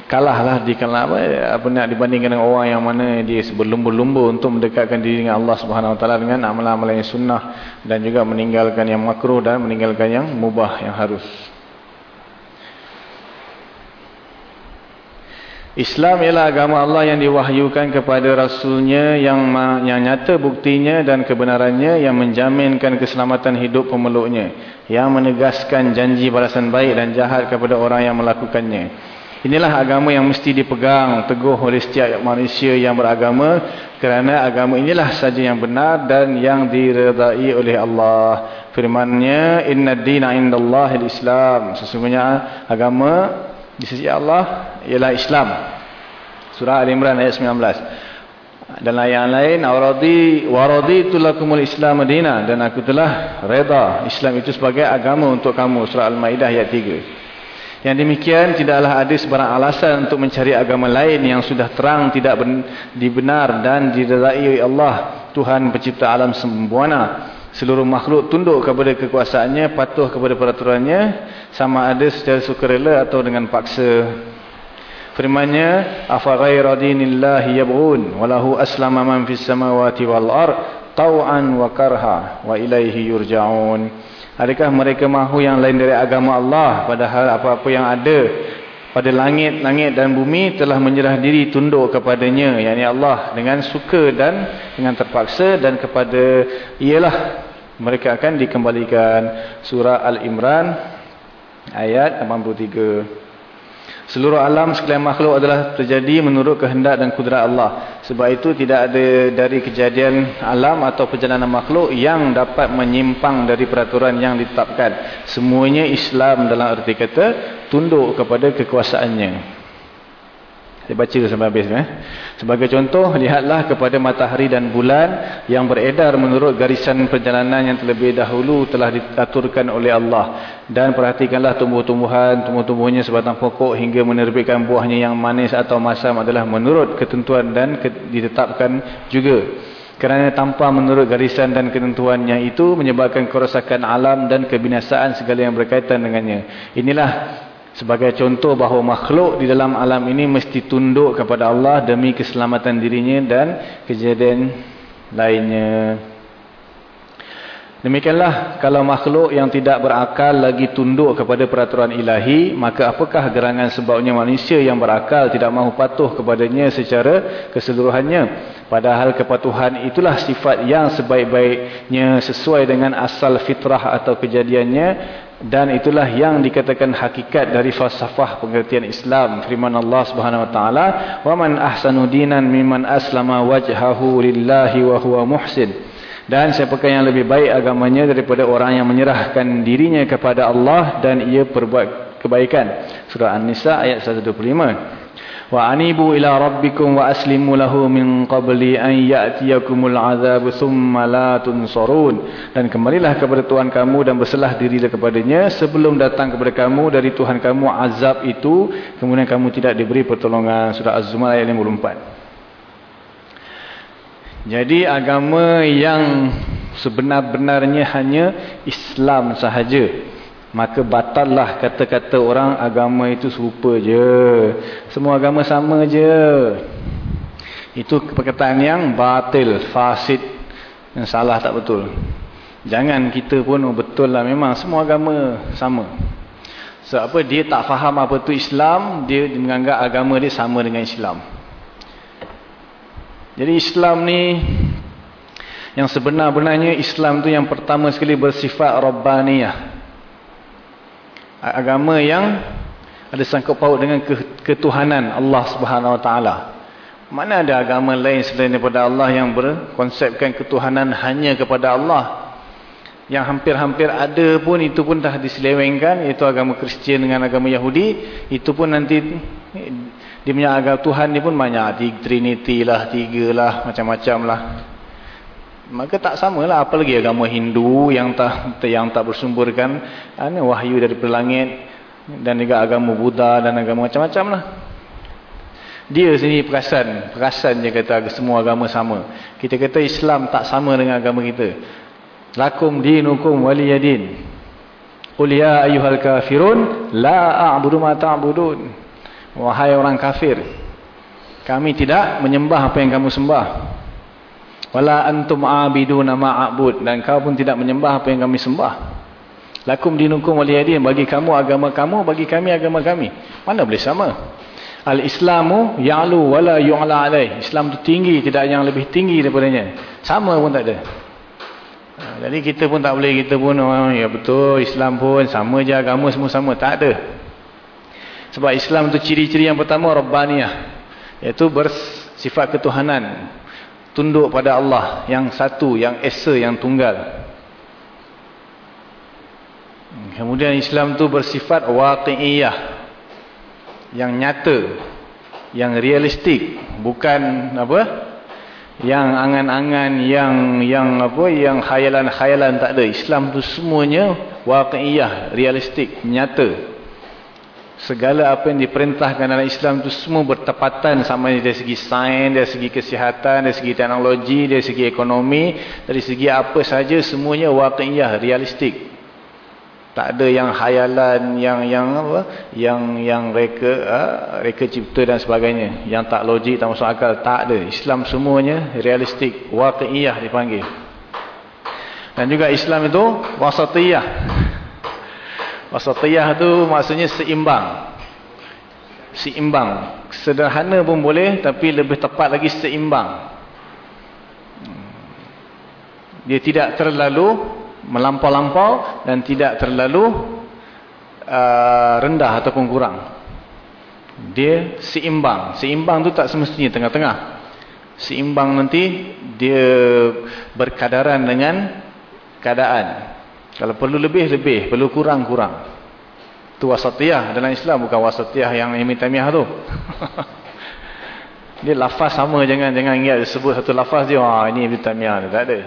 kalah lah di kalah apa, apa nak dibandingkan dengan orang yang mana dia berlumba-lumba untuk mendekatkan diri dengan Allah Taala dengan amalan-amalan yang sunnah dan juga meninggalkan yang makruh dan meninggalkan yang mubah yang harus. Islam ialah agama Allah yang diwahyukan kepada Rasulnya yang, yang nyata buktinya dan kebenarannya yang menjaminkan keselamatan hidup pemeluknya. Yang menegaskan janji balasan baik dan jahat kepada orang yang melakukannya. Inilah agama yang mesti dipegang teguh oleh setiap manusia yang beragama. Kerana agama inilah saja yang benar dan yang diredai oleh Allah. Firmannya, Inna dina indallahil islam. Sesungguhnya agama di sisi Allah ialah Islam. Surah Al-Imran ayat 19. Dan ayat lain auradi waraditu lakumul Islam Madinah dan aku telah redha Islam itu sebagai agama untuk kamu surah Al-Maidah ayat 3. Yang demikian tidaklah ada sebarang alasan untuk mencari agama lain yang sudah terang tidak dibenar dan diredai oleh Allah Tuhan pencipta alam sembuana seluruh makhluk tunduk kepada kekuasaannya, patuh kepada peraturannya, sama ada secara sukarela atau dengan paksa. Firmannya, "Afa ghayra dinillahi yabghun wa lahu aslama man fis samawati wal ard taw'an wa karha wa ilaihi yurja'un." Adakah mereka mahu yang lain dari agama Allah padahal apa-apa yang ada pada langit, langit dan bumi telah menyerah diri tunduk kepadanya yakni Allah dengan suka dan dengan terpaksa dan kepada ialah mereka akan dikembalikan surah Al-Imran ayat 83 Seluruh alam sekalian makhluk adalah terjadi menurut kehendak dan kudrat Allah. Sebab itu tidak ada dari kejadian alam atau perjalanan makhluk yang dapat menyimpang dari peraturan yang ditetapkan. Semuanya Islam dalam arti kata tunduk kepada kekuasaannya. Saya baca sampai habis. Eh? Sebagai contoh, lihatlah kepada matahari dan bulan yang beredar menurut garisan perjalanan yang terlebih dahulu telah diaturkan oleh Allah. Dan perhatikanlah tumbuh-tumbuhan, tumbuh-tumbuhnya sebatang pokok hingga menerbitkan buahnya yang manis atau masam adalah menurut ketentuan dan ditetapkan juga. Kerana tanpa menurut garisan dan ketentuannya itu menyebabkan kerosakan alam dan kebinasaan segala yang berkaitan dengannya. Inilah sebagai contoh bahawa makhluk di dalam alam ini mesti tunduk kepada Allah demi keselamatan dirinya dan kejadian lainnya. Demikianlah kalau makhluk yang tidak berakal lagi tunduk kepada peraturan ilahi, maka apakah gerangan sebabnya manusia yang berakal tidak mahu patuh kepadanya secara keseluruhannya. Padahal kepatuhan itulah sifat yang sebaik-baiknya sesuai dengan asal fitrah atau kejadiannya dan itulah yang dikatakan hakikat dari falsafah pengertian Islam firman Allah Subhanahu wa taala wa man ahsanu dinan mimman aslama wajhahu lillahi wa huwa muhsin. Dan siapakah yang lebih baik agamanya daripada orang yang menyerahkan dirinya kepada Allah dan ia perbuat kebaikan? Surah an-nisa ayat 125 wa anibu ila rabbikum wa aslimu lahu min qabli an ya'tiyakumul azab thumma la tunsarun dan kembalilah kepada Tuhan kamu dan berselah diri kepadanya sebelum datang kepada kamu dari Tuhan kamu azab itu. Kemudian kamu tidak diberi pertolongan. Surah az-zumar ayat 54 jadi agama yang sebenar-benarnya hanya Islam sahaja maka batallah kata-kata orang agama itu serupa je. Semua agama sama je. Itu perkataan yang batil fasid. Yang salah tak betul. Jangan kita pun oh, betul lah memang semua agama sama. Sebab apa? Dia tak faham apa tu Islam dia menganggap agama dia sama dengan Islam. Jadi Islam ni yang sebenar-benarnya Islam tu yang pertama sekali bersifat Rabbaniyah. Agama yang ada sangkut paut dengan ketuhanan Allah Subhanahu Wa Taala. Mana ada agama lain selain daripada Allah yang berkonsepkan ketuhanan hanya kepada Allah. Yang hampir-hampir ada pun itu pun dah diselewengkan iaitu agama Kristian dengan agama Yahudi. Itu pun nanti dia punya agama Tuhan ni pun banyak. Trinity lah, tiga lah, macam-macam lah maka tak samalah apalagi agama Hindu yang tak yang tak bersumberkan ini wahyu dari langit dan juga agama Buddha dan agama macam-macam lah. Dia sini perasan perasan dia kata semua agama sama. Kita kata Islam tak sama dengan agama kita. Lakum dinukum waliyadin. Qul ya ayyuhal kafirun la a'budu ma ta'budun. Wahai orang kafir kami tidak menyembah apa yang kamu sembah Wala antum abiduna ma'abud. Dan kau pun tidak menyembah apa yang kami sembah. Lakum dinukum waliyadin. Bagi kamu agama kamu, bagi kami agama kami. Mana boleh sama? Al-Islamu ya'lu wala yu'la alaih. Islam tu tinggi, tidak yang lebih tinggi daripadanya. Sama pun tak ada. Ha, jadi kita pun tak boleh, kita pun, oh, ya betul, Islam pun sama je, agama semua sama. Tak ada. Sebab Islam tu ciri-ciri yang pertama, Rabbaniyah. Iaitu bersifat ketuhanan tunduk pada Allah yang satu, yang esa, yang tunggal. Kemudian Islam tu bersifat waqi'iyah. Yang nyata, yang realistik, bukan apa? Yang angan-angan, yang yang apa? Yang khayalan-khayalan tak ada. Islam tu semuanya waqi'iyah, realistik, nyata segala apa yang diperintahkan dalam Islam itu semua bertepatan sama dari segi sains, dari segi kesihatan, dari segi teknologi, dari segi ekonomi, dari segi apa saja semuanya waqi'iyah, realistik. Tak ada yang hayalan, yang yang apa? Yang yang reka ha, reka cipta dan sebagainya, yang tak logik, tak masuk akal, tak ada. Islam semuanya realistik, waqi'iyah dipanggil. Dan juga Islam itu wasatiyah. Wasatiyah tu maksudnya seimbang. Seimbang. Sederhana pun boleh tapi lebih tepat lagi seimbang. Dia tidak terlalu melampau-lampau dan tidak terlalu uh, rendah ataupun kurang. Dia seimbang. Seimbang tu tak semestinya tengah-tengah. Seimbang nanti dia berkadaran dengan keadaan. Kalau perlu lebih, lebih. Perlu kurang, kurang. Itu wasatiyah dalam Islam. Bukan wasatiyah yang Ibn Taymiyah tu. dia lafaz sama. Jangan jangan ingat sebut satu lafaz dia. Wah, ini Ibn Taymiyah. Tak ada.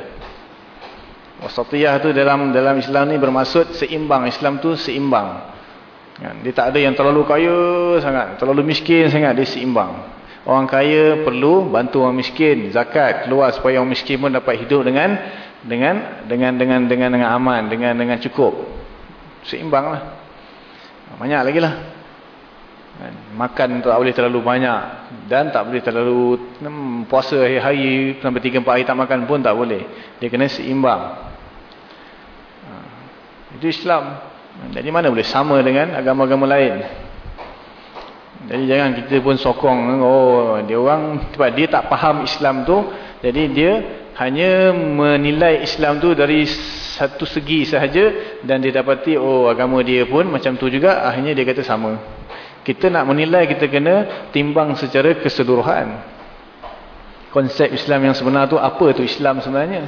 Wasatiyah tu dalam dalam Islam ni bermaksud seimbang. Islam tu seimbang. Kan? Dia tak ada yang terlalu kaya sangat. Terlalu miskin sangat. Dia seimbang. Orang kaya perlu bantu orang miskin. Zakat keluar supaya orang miskin pun dapat hidup dengan dengan dengan dengan dengan dengan aman, dengan dengan cukup. Seimbanglah. Banyak lagi lah. Kan? Makan tak boleh terlalu banyak dan tak boleh terlalu hmm, puasa hari-hari sampai 3 4 hari tak makan pun tak boleh. Dia kena seimbang. Ha. Itu Islam. Jadi mana boleh sama dengan agama-agama lain? Jadi jangan kita pun sokong oh dia orang sebab dia tak faham Islam tu jadi dia hanya menilai Islam tu dari satu segi sahaja dan dia dapati oh agama dia pun macam tu juga akhirnya dia kata sama. Kita nak menilai kita kena timbang secara keseluruhan. Konsep Islam yang sebenar tu apa tu Islam sebenarnya?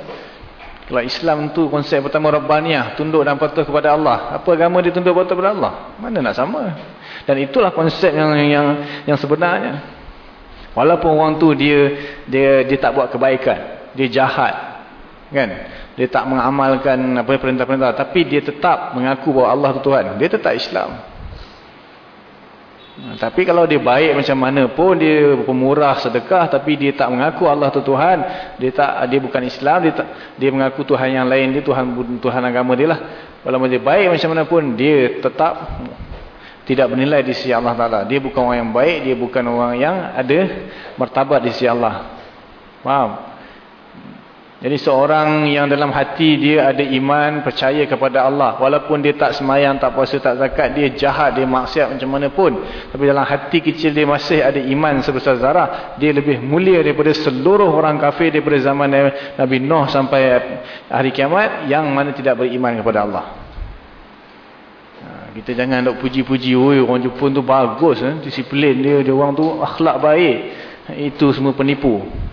Kalau Islam tu konsep pertama Rabbaniyah tunduk dan patuh kepada Allah. Apa agama dia tunduk patuh kepada Allah? Mana nak sama? Dan itulah konsep yang yang yang sebenarnya. Walaupun orang tu dia dia dia tak buat kebaikan dia jahat kan dia tak mengamalkan apa perintah-perintah tapi dia tetap mengaku bahawa Allah itu Tuhan dia tetap Islam Ha, tapi kalau dia baik macam mana pun dia pemurah sedekah tapi dia tak mengaku Allah tu Tuhan, dia tak dia bukan Islam, dia tak dia mengaku Tuhan yang lain dia Tuhan Tuhan agama dia lah. Kalau dia baik macam mana pun dia tetap tidak bernilai di sisi Allah Taala. Dia bukan orang yang baik, dia bukan orang yang ada martabat di sisi Allah. Faham? Jadi seorang yang dalam hati dia ada iman, percaya kepada Allah. Walaupun dia tak semayang, tak puasa, tak zakat, dia jahat, dia maksiat macam mana pun. Tapi dalam hati kecil dia masih ada iman sebesar zarah. Dia lebih mulia daripada seluruh orang kafir daripada zaman Nabi Nuh sampai hari kiamat yang mana tidak beriman kepada Allah. Ha, kita jangan nak puji-puji, orang Jepun tu bagus, eh? disiplin dia, dia orang tu akhlak baik. Itu semua penipu.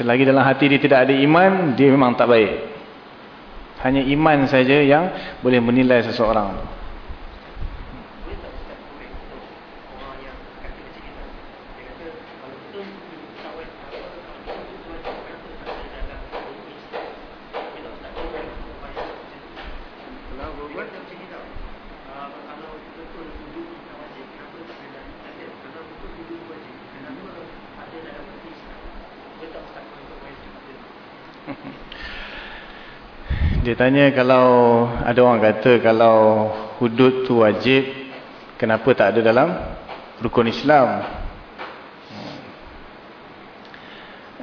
Selagi dalam hati dia tidak ada iman, dia memang tak baik. Hanya iman saja yang boleh menilai seseorang. Dia tanya kalau ada orang kata kalau hudud tu wajib, kenapa tak ada dalam rukun Islam?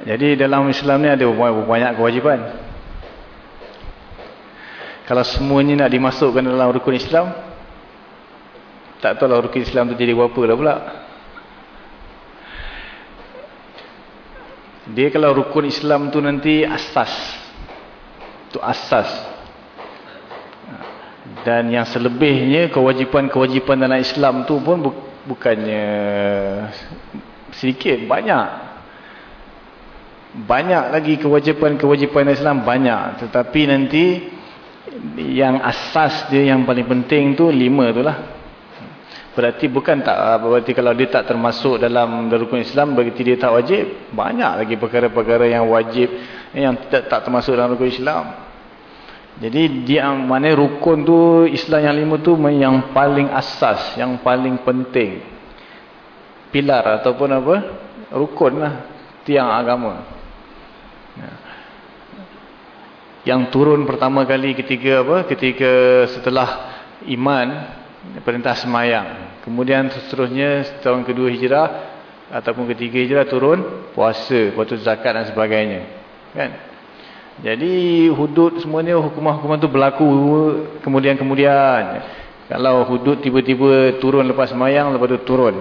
Jadi dalam Islam ni ada banyak kewajipan. Kalau semuanya nak dimasukkan dalam rukun Islam, tak tahu lah rukun Islam tu jadi apa dah pula. Dia kalau rukun Islam tu nanti asas itu asas. Dan yang selebihnya kewajipan-kewajipan dalam Islam tu pun bu bukannya sedikit banyak. Banyak lagi kewajipan-kewajipan Islam banyak. Tetapi nanti yang asas dia yang paling penting tu lima tu lah. Berarti bukan tak berarti kalau dia tak termasuk dalam rukun Islam berarti dia tak wajib. Banyak lagi perkara-perkara yang wajib yang tidak tak termasuk dalam rukun Islam. Jadi dia mana rukun tu Islam yang lima tu yang paling asas, yang paling penting. Pilar ataupun apa? Rukun lah tiang agama. Ya. Yang turun pertama kali ketika apa? Ketika setelah iman perintah semayang. Kemudian seterusnya tahun kedua hijrah ataupun ketiga hijrah turun puasa, lepas zakat dan sebagainya kan? Jadi hudud semuanya hukuman-hukuman tu berlaku kemudian-kemudian. Kalau hudud tiba-tiba turun lepas semayang lepas tu turun.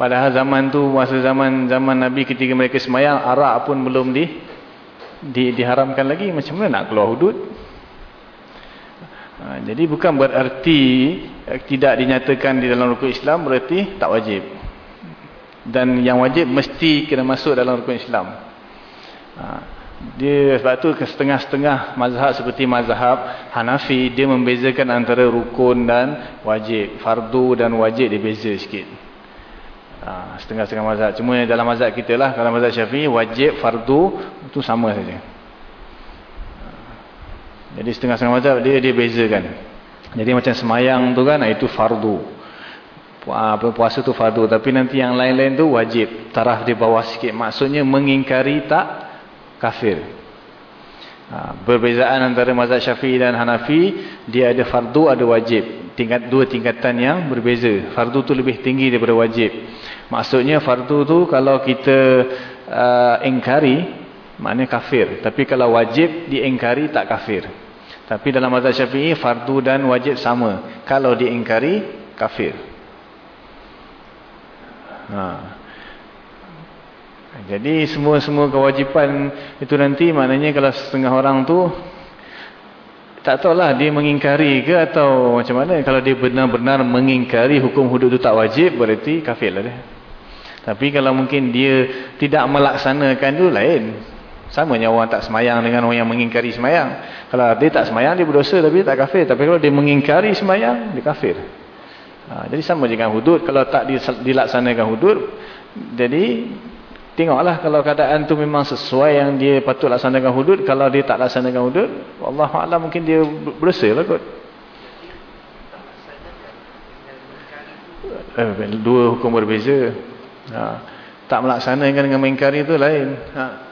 Padahal zaman tu masa zaman zaman Nabi ketika mereka semayang arak pun belum di, di diharamkan lagi. Macam mana nak keluar hudud? Ha, jadi bukan berarti eh, tidak dinyatakan di dalam rukun Islam berarti tak wajib. Dan yang wajib mesti kena masuk dalam rukun Islam. Dia sebab tu setengah-setengah mazhab seperti mazhab Hanafi dia membezakan antara rukun dan wajib, fardu dan wajib dia beza sikit. Ha, setengah-setengah mazhab. Cuma dalam mazhab kita lah kalau mazhab Syafi'i wajib, fardu itu sama saja. Ha. Jadi setengah-setengah mazhab dia dia bezakan. Jadi macam semayang tu kan itu fardu. Puasa tu fardu tapi nanti yang lain-lain tu wajib. Taraf dia bawah sikit. Maksudnya mengingkari tak kafir. Ha, perbezaan antara mazhab syafi'i dan Hanafi, dia ada fardu, ada wajib. Tingkat Dua tingkatan yang berbeza. Fardu tu lebih tinggi daripada wajib. Maksudnya fardu tu kalau kita uh, ingkari, maknanya kafir. Tapi kalau wajib diingkari, tak kafir. Tapi dalam mazhab syafi'i, fardu dan wajib sama. Kalau diingkari, kafir. Haa. Jadi semua-semua kewajipan itu nanti maknanya kalau setengah orang tu tak tahulah dia mengingkari ke atau macam mana. Kalau dia benar-benar mengingkari hukum hudud itu tak wajib berarti kafir lah dia. Tapi kalau mungkin dia tidak melaksanakan itu lain. Sama Samanya orang tak semayang dengan orang yang mengingkari semayang. Kalau dia tak semayang dia berdosa tapi dia tak kafir. Tapi kalau dia mengingkari semayang dia kafir. Ha, jadi sama dengan hudud. Kalau tak dilaksanakan hudud jadi Tengoklah kalau keadaan tu memang sesuai yang dia patut laksanakan hudud. Kalau dia tak laksanakan hudud, Allah Alam mungkin dia bersih lah kot. eh, dua hukum berbeza ha. tak melaksanakan dengan mengingkari itu lain ha.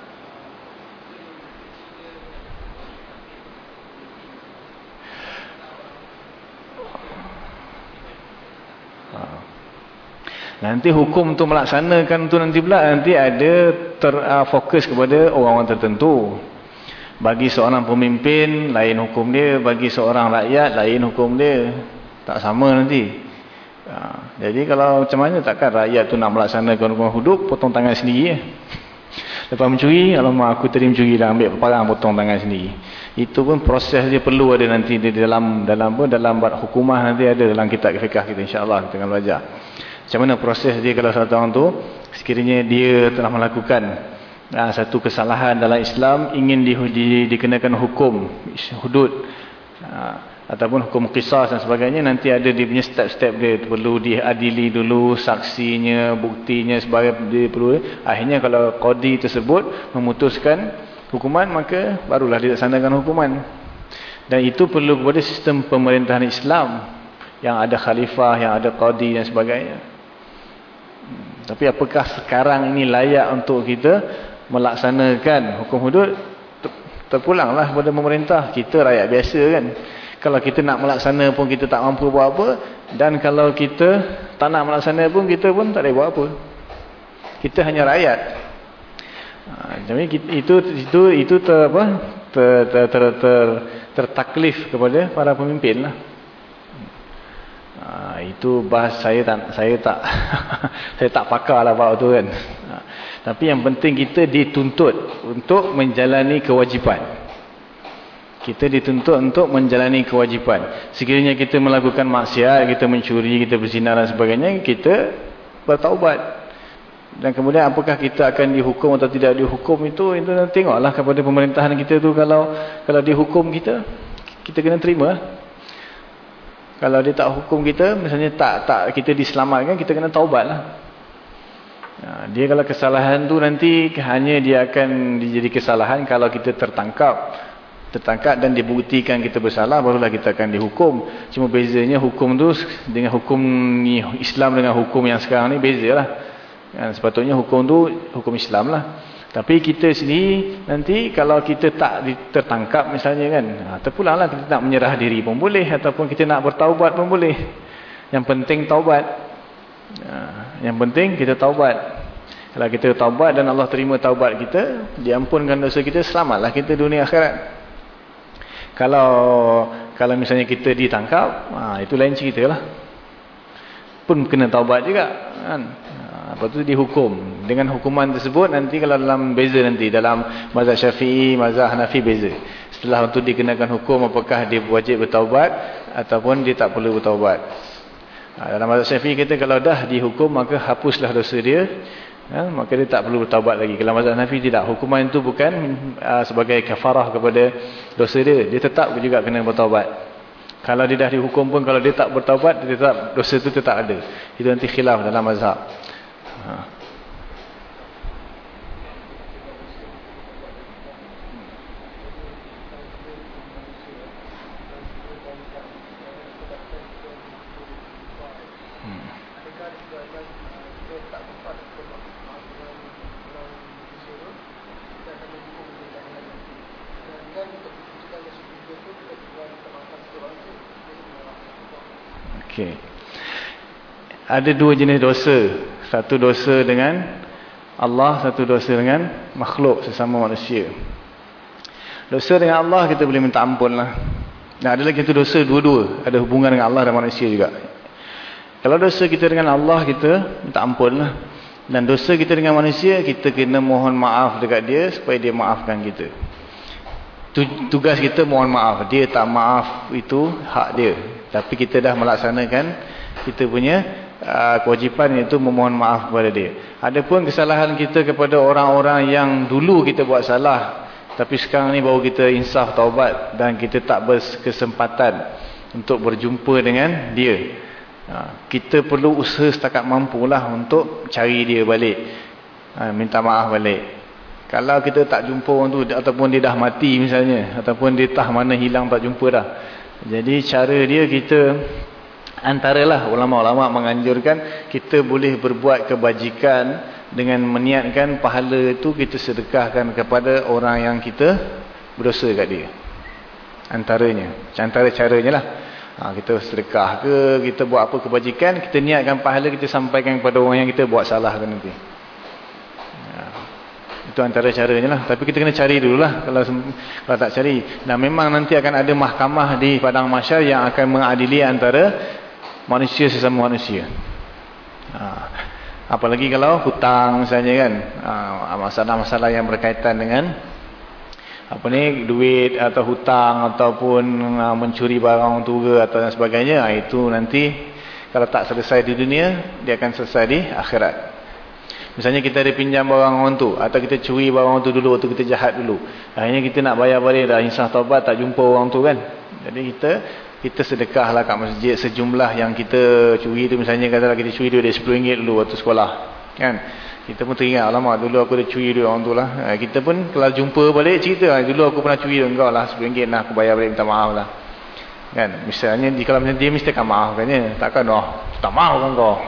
Nanti hukum tu melaksanakan tu nanti pula nanti ada terfokus uh, kepada orang-orang tertentu. Bagi seorang pemimpin lain hukum dia. Bagi seorang rakyat lain hukum dia. Tak sama nanti. Ha, jadi kalau macam mana takkan rakyat tu nak melaksanakan hukum hidup potong tangan sendiri eh? lepas mencuri alamak aku tadi mencuri dah ambil parang potong tangan sendiri. Itu pun proses dia perlu ada nanti di dalam dalam pun dalam hukumah nanti ada dalam kitab fikah kita insyaAllah kita akan belajar macam mana proses dia kalau satu orang tu sekiranya dia telah melakukan uh, satu kesalahan dalam Islam ingin di, di, dikenakan hukum hudud uh, ataupun hukum qisas dan sebagainya nanti ada dia punya step-step dia. Perlu diadili dulu saksinya buktinya sebagai dia perlu. Akhirnya kalau qadi tersebut memutuskan hukuman maka barulah dilaksanakan hukuman. Dan itu perlu kepada sistem pemerintahan Islam. Yang ada khalifah yang ada qadi dan sebagainya tapi apakah sekarang ini layak untuk kita melaksanakan hukum hudud? Terpulanglah kepada pemerintah. Kita rakyat biasa kan. Kalau kita nak melaksana pun kita tak mampu buat apa. Dan kalau kita tak nak melaksana pun kita pun tak boleh buat apa. Kita hanya rakyat. Ha, jadi itu itu itu ter apa? Ter, ter, ter, ter, tertaklif kepada para pemimpin lah ha, itu bahas saya tak saya tak saya tak pakar lah buat tu kan ha, tapi yang penting kita dituntut untuk menjalani kewajipan. Kita dituntut untuk menjalani kewajipan. Sekiranya kita melakukan maksiat, kita mencuri, kita berzina dan sebagainya, kita bertaubat. Dan kemudian apakah kita akan dihukum atau tidak dihukum itu, itu tengoklah kepada pemerintahan kita tu kalau kalau dihukum kita, kita kena terima. Kalau dia tak hukum kita, misalnya tak tak kita diselamatkan, kita kena taubatlah. Ya, dia kalau kesalahan tu nanti hanya dia akan dijadi kesalahan kalau kita tertangkap. Tertangkap dan dibuktikan kita bersalah barulah kita akan dihukum. Cuma bezanya hukum tu dengan hukum Islam dengan hukum yang sekarang ni bezalah. Kan sepatutnya hukum tu hukum Islam lah. Tapi kita sini nanti kalau kita tak tertangkap misalnya kan, ha, terpulanglah kita nak menyerah diri pun boleh ataupun kita nak bertaubat pun boleh. Yang penting taubat. Ha, yang penting kita taubat. Kalau kita taubat dan Allah terima taubat kita, diampunkan dosa kita, selamatlah kita dunia akhirat. Kalau kalau misalnya kita ditangkap, ha, itu lain cerita lah. Pun kena taubat juga. Kan? Ha, lepas tu dihukum. Dengan hukuman tersebut, nanti kalau dalam beza nanti, dalam mazhab syafi'i, mazhab hanafi beza. Setelah itu dikenakan hukum, apakah dia wajib bertaubat, ataupun dia tak perlu bertaubat. Ha, dalam mazhab syafi'i kita kalau dah dihukum maka hapuslah dosa dia. Ha, maka dia tak perlu bertaubat lagi. Kalau mazhab Hanafi tidak. Hukuman itu bukan uh, sebagai kafarah kepada dosa dia. Dia tetap juga kena bertaubat. Kalau dia dah dihukum pun kalau dia tak bertaubat dia tetap dosa itu tetap ada. Itu nanti khilaf dalam mazhab. Ha. ada dua jenis dosa. Satu dosa dengan Allah, satu dosa dengan makhluk sesama manusia. Dosa dengan Allah kita boleh minta ampun lah. Dan ada lagi satu dosa dua-dua. Ada hubungan dengan Allah dan manusia juga. Kalau dosa kita dengan Allah kita minta ampun lah. Dan dosa kita dengan manusia kita kena mohon maaf dekat dia supaya dia maafkan kita. Tugas kita mohon maaf. Dia tak maaf itu hak dia. Tapi kita dah melaksanakan kita punya uh, kewajipan itu memohon maaf kepada dia. Adapun kesalahan kita kepada orang-orang yang dulu kita buat salah tapi sekarang ni baru kita insaf taubat dan kita tak berkesempatan untuk berjumpa dengan dia. Uh, kita perlu usaha setakat mampulah untuk cari dia balik. Uh, minta maaf balik. Kalau kita tak jumpa orang tu ataupun dia dah mati misalnya ataupun dia tah mana hilang tak jumpa dah. Jadi cara dia kita Antaralah ulama-ulama menganjurkan kita boleh berbuat kebajikan dengan meniatkan pahala itu kita sedekahkan kepada orang yang kita berdosa kat dia. Antaranya. Antara caranya lah. Ha, kita sedekah ke, kita buat apa kebajikan, kita niatkan pahala kita sampaikan kepada orang yang kita buat salah ke nanti. Ha, itu antara caranya lah. Tapi kita kena cari dulu lah. Kalau, kalau tak cari. Dan memang nanti akan ada mahkamah di Padang Masyar yang akan mengadili antara manusia sesama manusia. Ha, apalagi kalau hutang misalnya kan, ha, masalah-masalah ha, yang berkaitan dengan apa ni duit atau hutang ataupun ha, mencuri barang tua atau dan sebagainya, ha, itu nanti kalau tak selesai di dunia, dia akan selesai di akhirat. Misalnya kita ada pinjam barang orang tu atau kita curi barang tu dulu atau kita jahat dulu. Akhirnya kita nak bayar balik dah insah taubat tak jumpa orang tu kan. Jadi kita kita sedekahlah kat masjid sejumlah yang kita curi tu. Misalnya katalah kita curi duit dia RM10 dulu waktu sekolah kan? Kita pun teringat lama dulu aku dah curi duit orang tu lah. Ha, kita pun kalau jumpa balik cerita ha, dulu aku pernah curi duit kau lah RM10 lah aku bayar balik minta maaf lah. Kan? Misalnya kalau dia mesti akan maaf kan takkan oh tak maaf kan kau.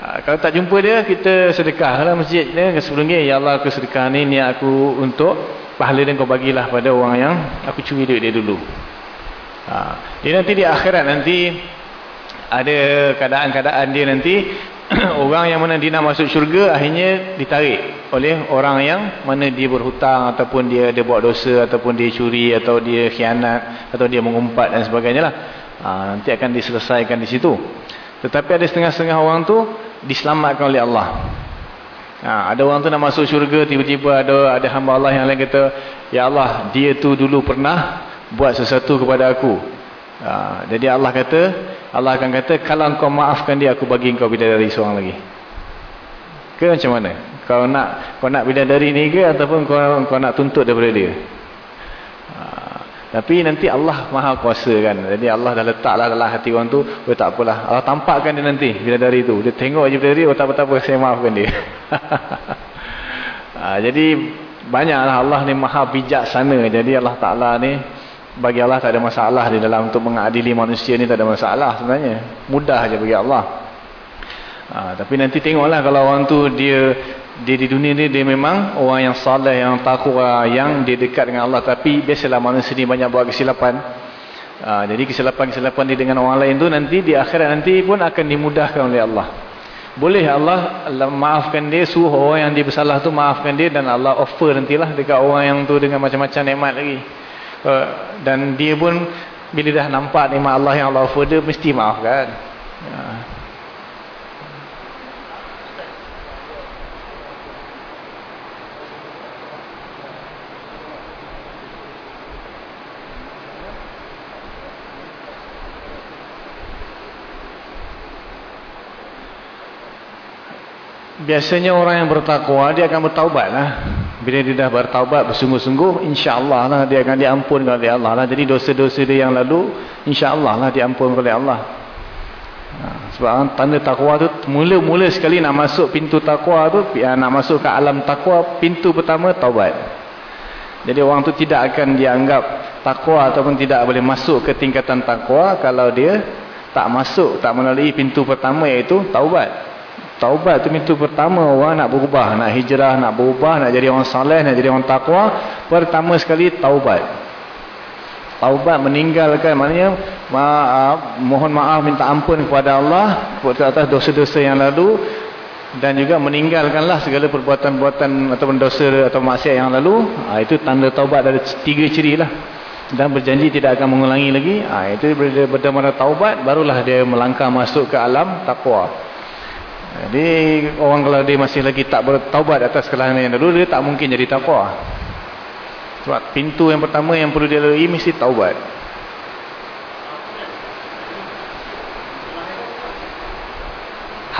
Ha, kalau tak jumpa dia kita sedekah lah masjid dia RM10 ya Allah aku sedekah ni ni aku untuk pahala dan kau bagilah pada orang yang aku curi duit dia dulu Ha. Dia nanti di akhirat nanti ada keadaan-keadaan dia nanti orang yang mana dia nak masuk syurga akhirnya ditarik oleh orang yang mana dia berhutang ataupun dia dia buat dosa ataupun dia curi atau dia khianat atau dia mengumpat dan sebagainya lah. Ha, nanti akan diselesaikan di situ. Tetapi ada setengah-setengah orang tu diselamatkan oleh Allah. Ha, ada orang tu nak masuk syurga tiba-tiba ada ada hamba Allah yang lain kata ya Allah dia tu dulu pernah buat sesuatu kepada aku. Ha, jadi Allah kata, Allah akan kata, kalau kau maafkan dia, aku bagi kau bidadari seorang lagi. Ke macam mana? Kau nak kau nak bidadari ni ke ataupun kau, kau nak tuntut daripada dia? Ha, tapi nanti Allah maha kuasa kan. Jadi Allah dah letaklah dalam hati orang tu, oh tak apalah. Allah tampakkan dia nanti bidadari tu. Dia tengok je bidadari, oh tak apa-apa, saya maafkan dia. ha, jadi banyaklah Allah ni maha bijaksana. Jadi Allah Ta'ala ni bagi Allah tak ada masalah di dalam untuk mengadili manusia ni tak ada masalah sebenarnya. Mudah aja bagi Allah. Ha, tapi nanti tengoklah kalau orang tu dia dia di dunia ni dia memang orang yang saleh yang takwa yang dia dekat dengan Allah. Tapi biasalah manusia ni banyak buat kesilapan. Ha, jadi kesilapan-kesilapan dia dengan orang lain tu nanti di akhirat nanti pun akan dimudahkan oleh Allah. Boleh Allah maafkan dia suruh orang yang dia bersalah tu maafkan dia dan Allah offer nantilah dekat orang yang tu dengan macam-macam nikmat lagi uh, dan dia pun bila dah nampak nikmat Allah yang Allah offer dia mesti maafkan uh. biasanya orang yang bertakwa dia akan bertaubat lah bila dia dah bertaubat bersungguh-sungguh, insya-Allah lah dia akan diampun oleh Allah lah. Jadi dosa-dosa dia yang lalu, insya-Allah lah diampun oleh Allah. Ha, sebab tanda takwa tu mula-mula sekali nak masuk pintu takwa tu, ya, nak masuk ke alam takwa, pintu pertama taubat. Jadi orang tu tidak akan dianggap takwa ataupun tidak boleh masuk ke tingkatan takwa kalau dia tak masuk, tak melalui pintu pertama iaitu taubat. Taubat tu pintu pertama orang nak berubah, nak hijrah, nak berubah, nak jadi orang saleh, nak jadi orang takwa. Pertama sekali taubat. Taubat meninggalkan maknanya maaf, mohon maaf minta ampun kepada Allah atas dosa-dosa yang lalu dan juga meninggalkanlah segala perbuatan-perbuatan ataupun dosa atau maksiat yang lalu. Ha, itu tanda taubat ada tiga ciri lah. Dan berjanji tidak akan mengulangi lagi. Ha, itu bila taubat barulah dia melangkah masuk ke alam takwa. Jadi orang kalau dia masih lagi tak bertaubat atas kesalahan yang dulu dia tak mungkin jadi takwa. Sebab pintu yang pertama yang perlu dia lalui mesti taubat.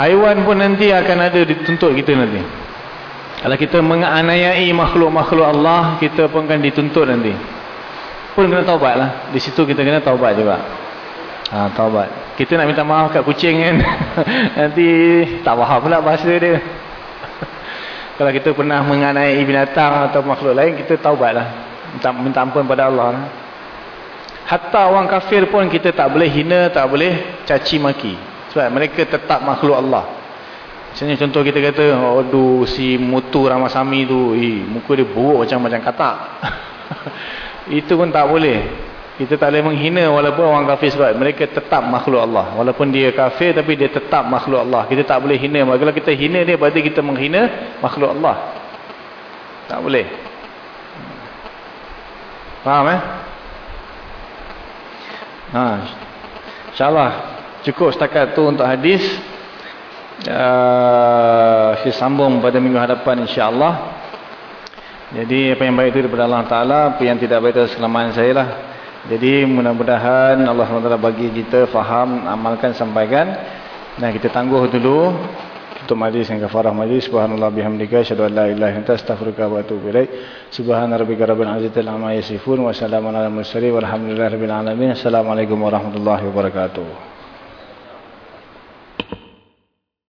Haiwan pun nanti akan ada dituntut kita nanti. Kalau kita menganiayai makhluk-makhluk Allah, kita pun akan dituntut nanti. Pun kena taubat lah. Di situ kita kena taubat juga. Ha, taubat. Kita nak minta maaf kat kucing kan. Nanti tak faham pula bahasa dia. Kalau kita pernah menganai binatang atau makhluk lain, kita taubat lah. Minta, minta ampun pada Allah. Lah. Hatta orang kafir pun kita tak boleh hina, tak boleh caci maki. Sebab mereka tetap makhluk Allah. Misalnya contoh kita kata, aduh si mutu Ramasami tu, eh, muka dia buruk macam-macam katak. Itu pun tak boleh. Kita tak boleh menghina walaupun orang kafir sebab mereka tetap makhluk Allah. Walaupun dia kafir tapi dia tetap makhluk Allah. Kita tak boleh hina. Kalau kita hina dia berarti kita menghina makhluk Allah. Tak boleh. Faham eh? Ha. InsyaAllah cukup setakat tu untuk hadis. Uh, saya sambung pada minggu hadapan insyaAllah. Jadi apa yang baik itu daripada Allah Ta'ala. Apa yang tidak baik itu selamahan saya lah. Jadi mudah-mudahan Allah SWT bagi kita faham, amalkan, sampaikan. Dan kita tangguh dulu untuk majlis yang kafarah majlis. Subhanallah bihamdika. Asyadu an la ilaha anta astaghfirullah wa atubu ilaih. Subhanallah rabbil azitil amma yasifun. Wassalamualaikum warahmatullahi wabarakatuh. Assalamualaikum warahmatullahi wabarakatuh.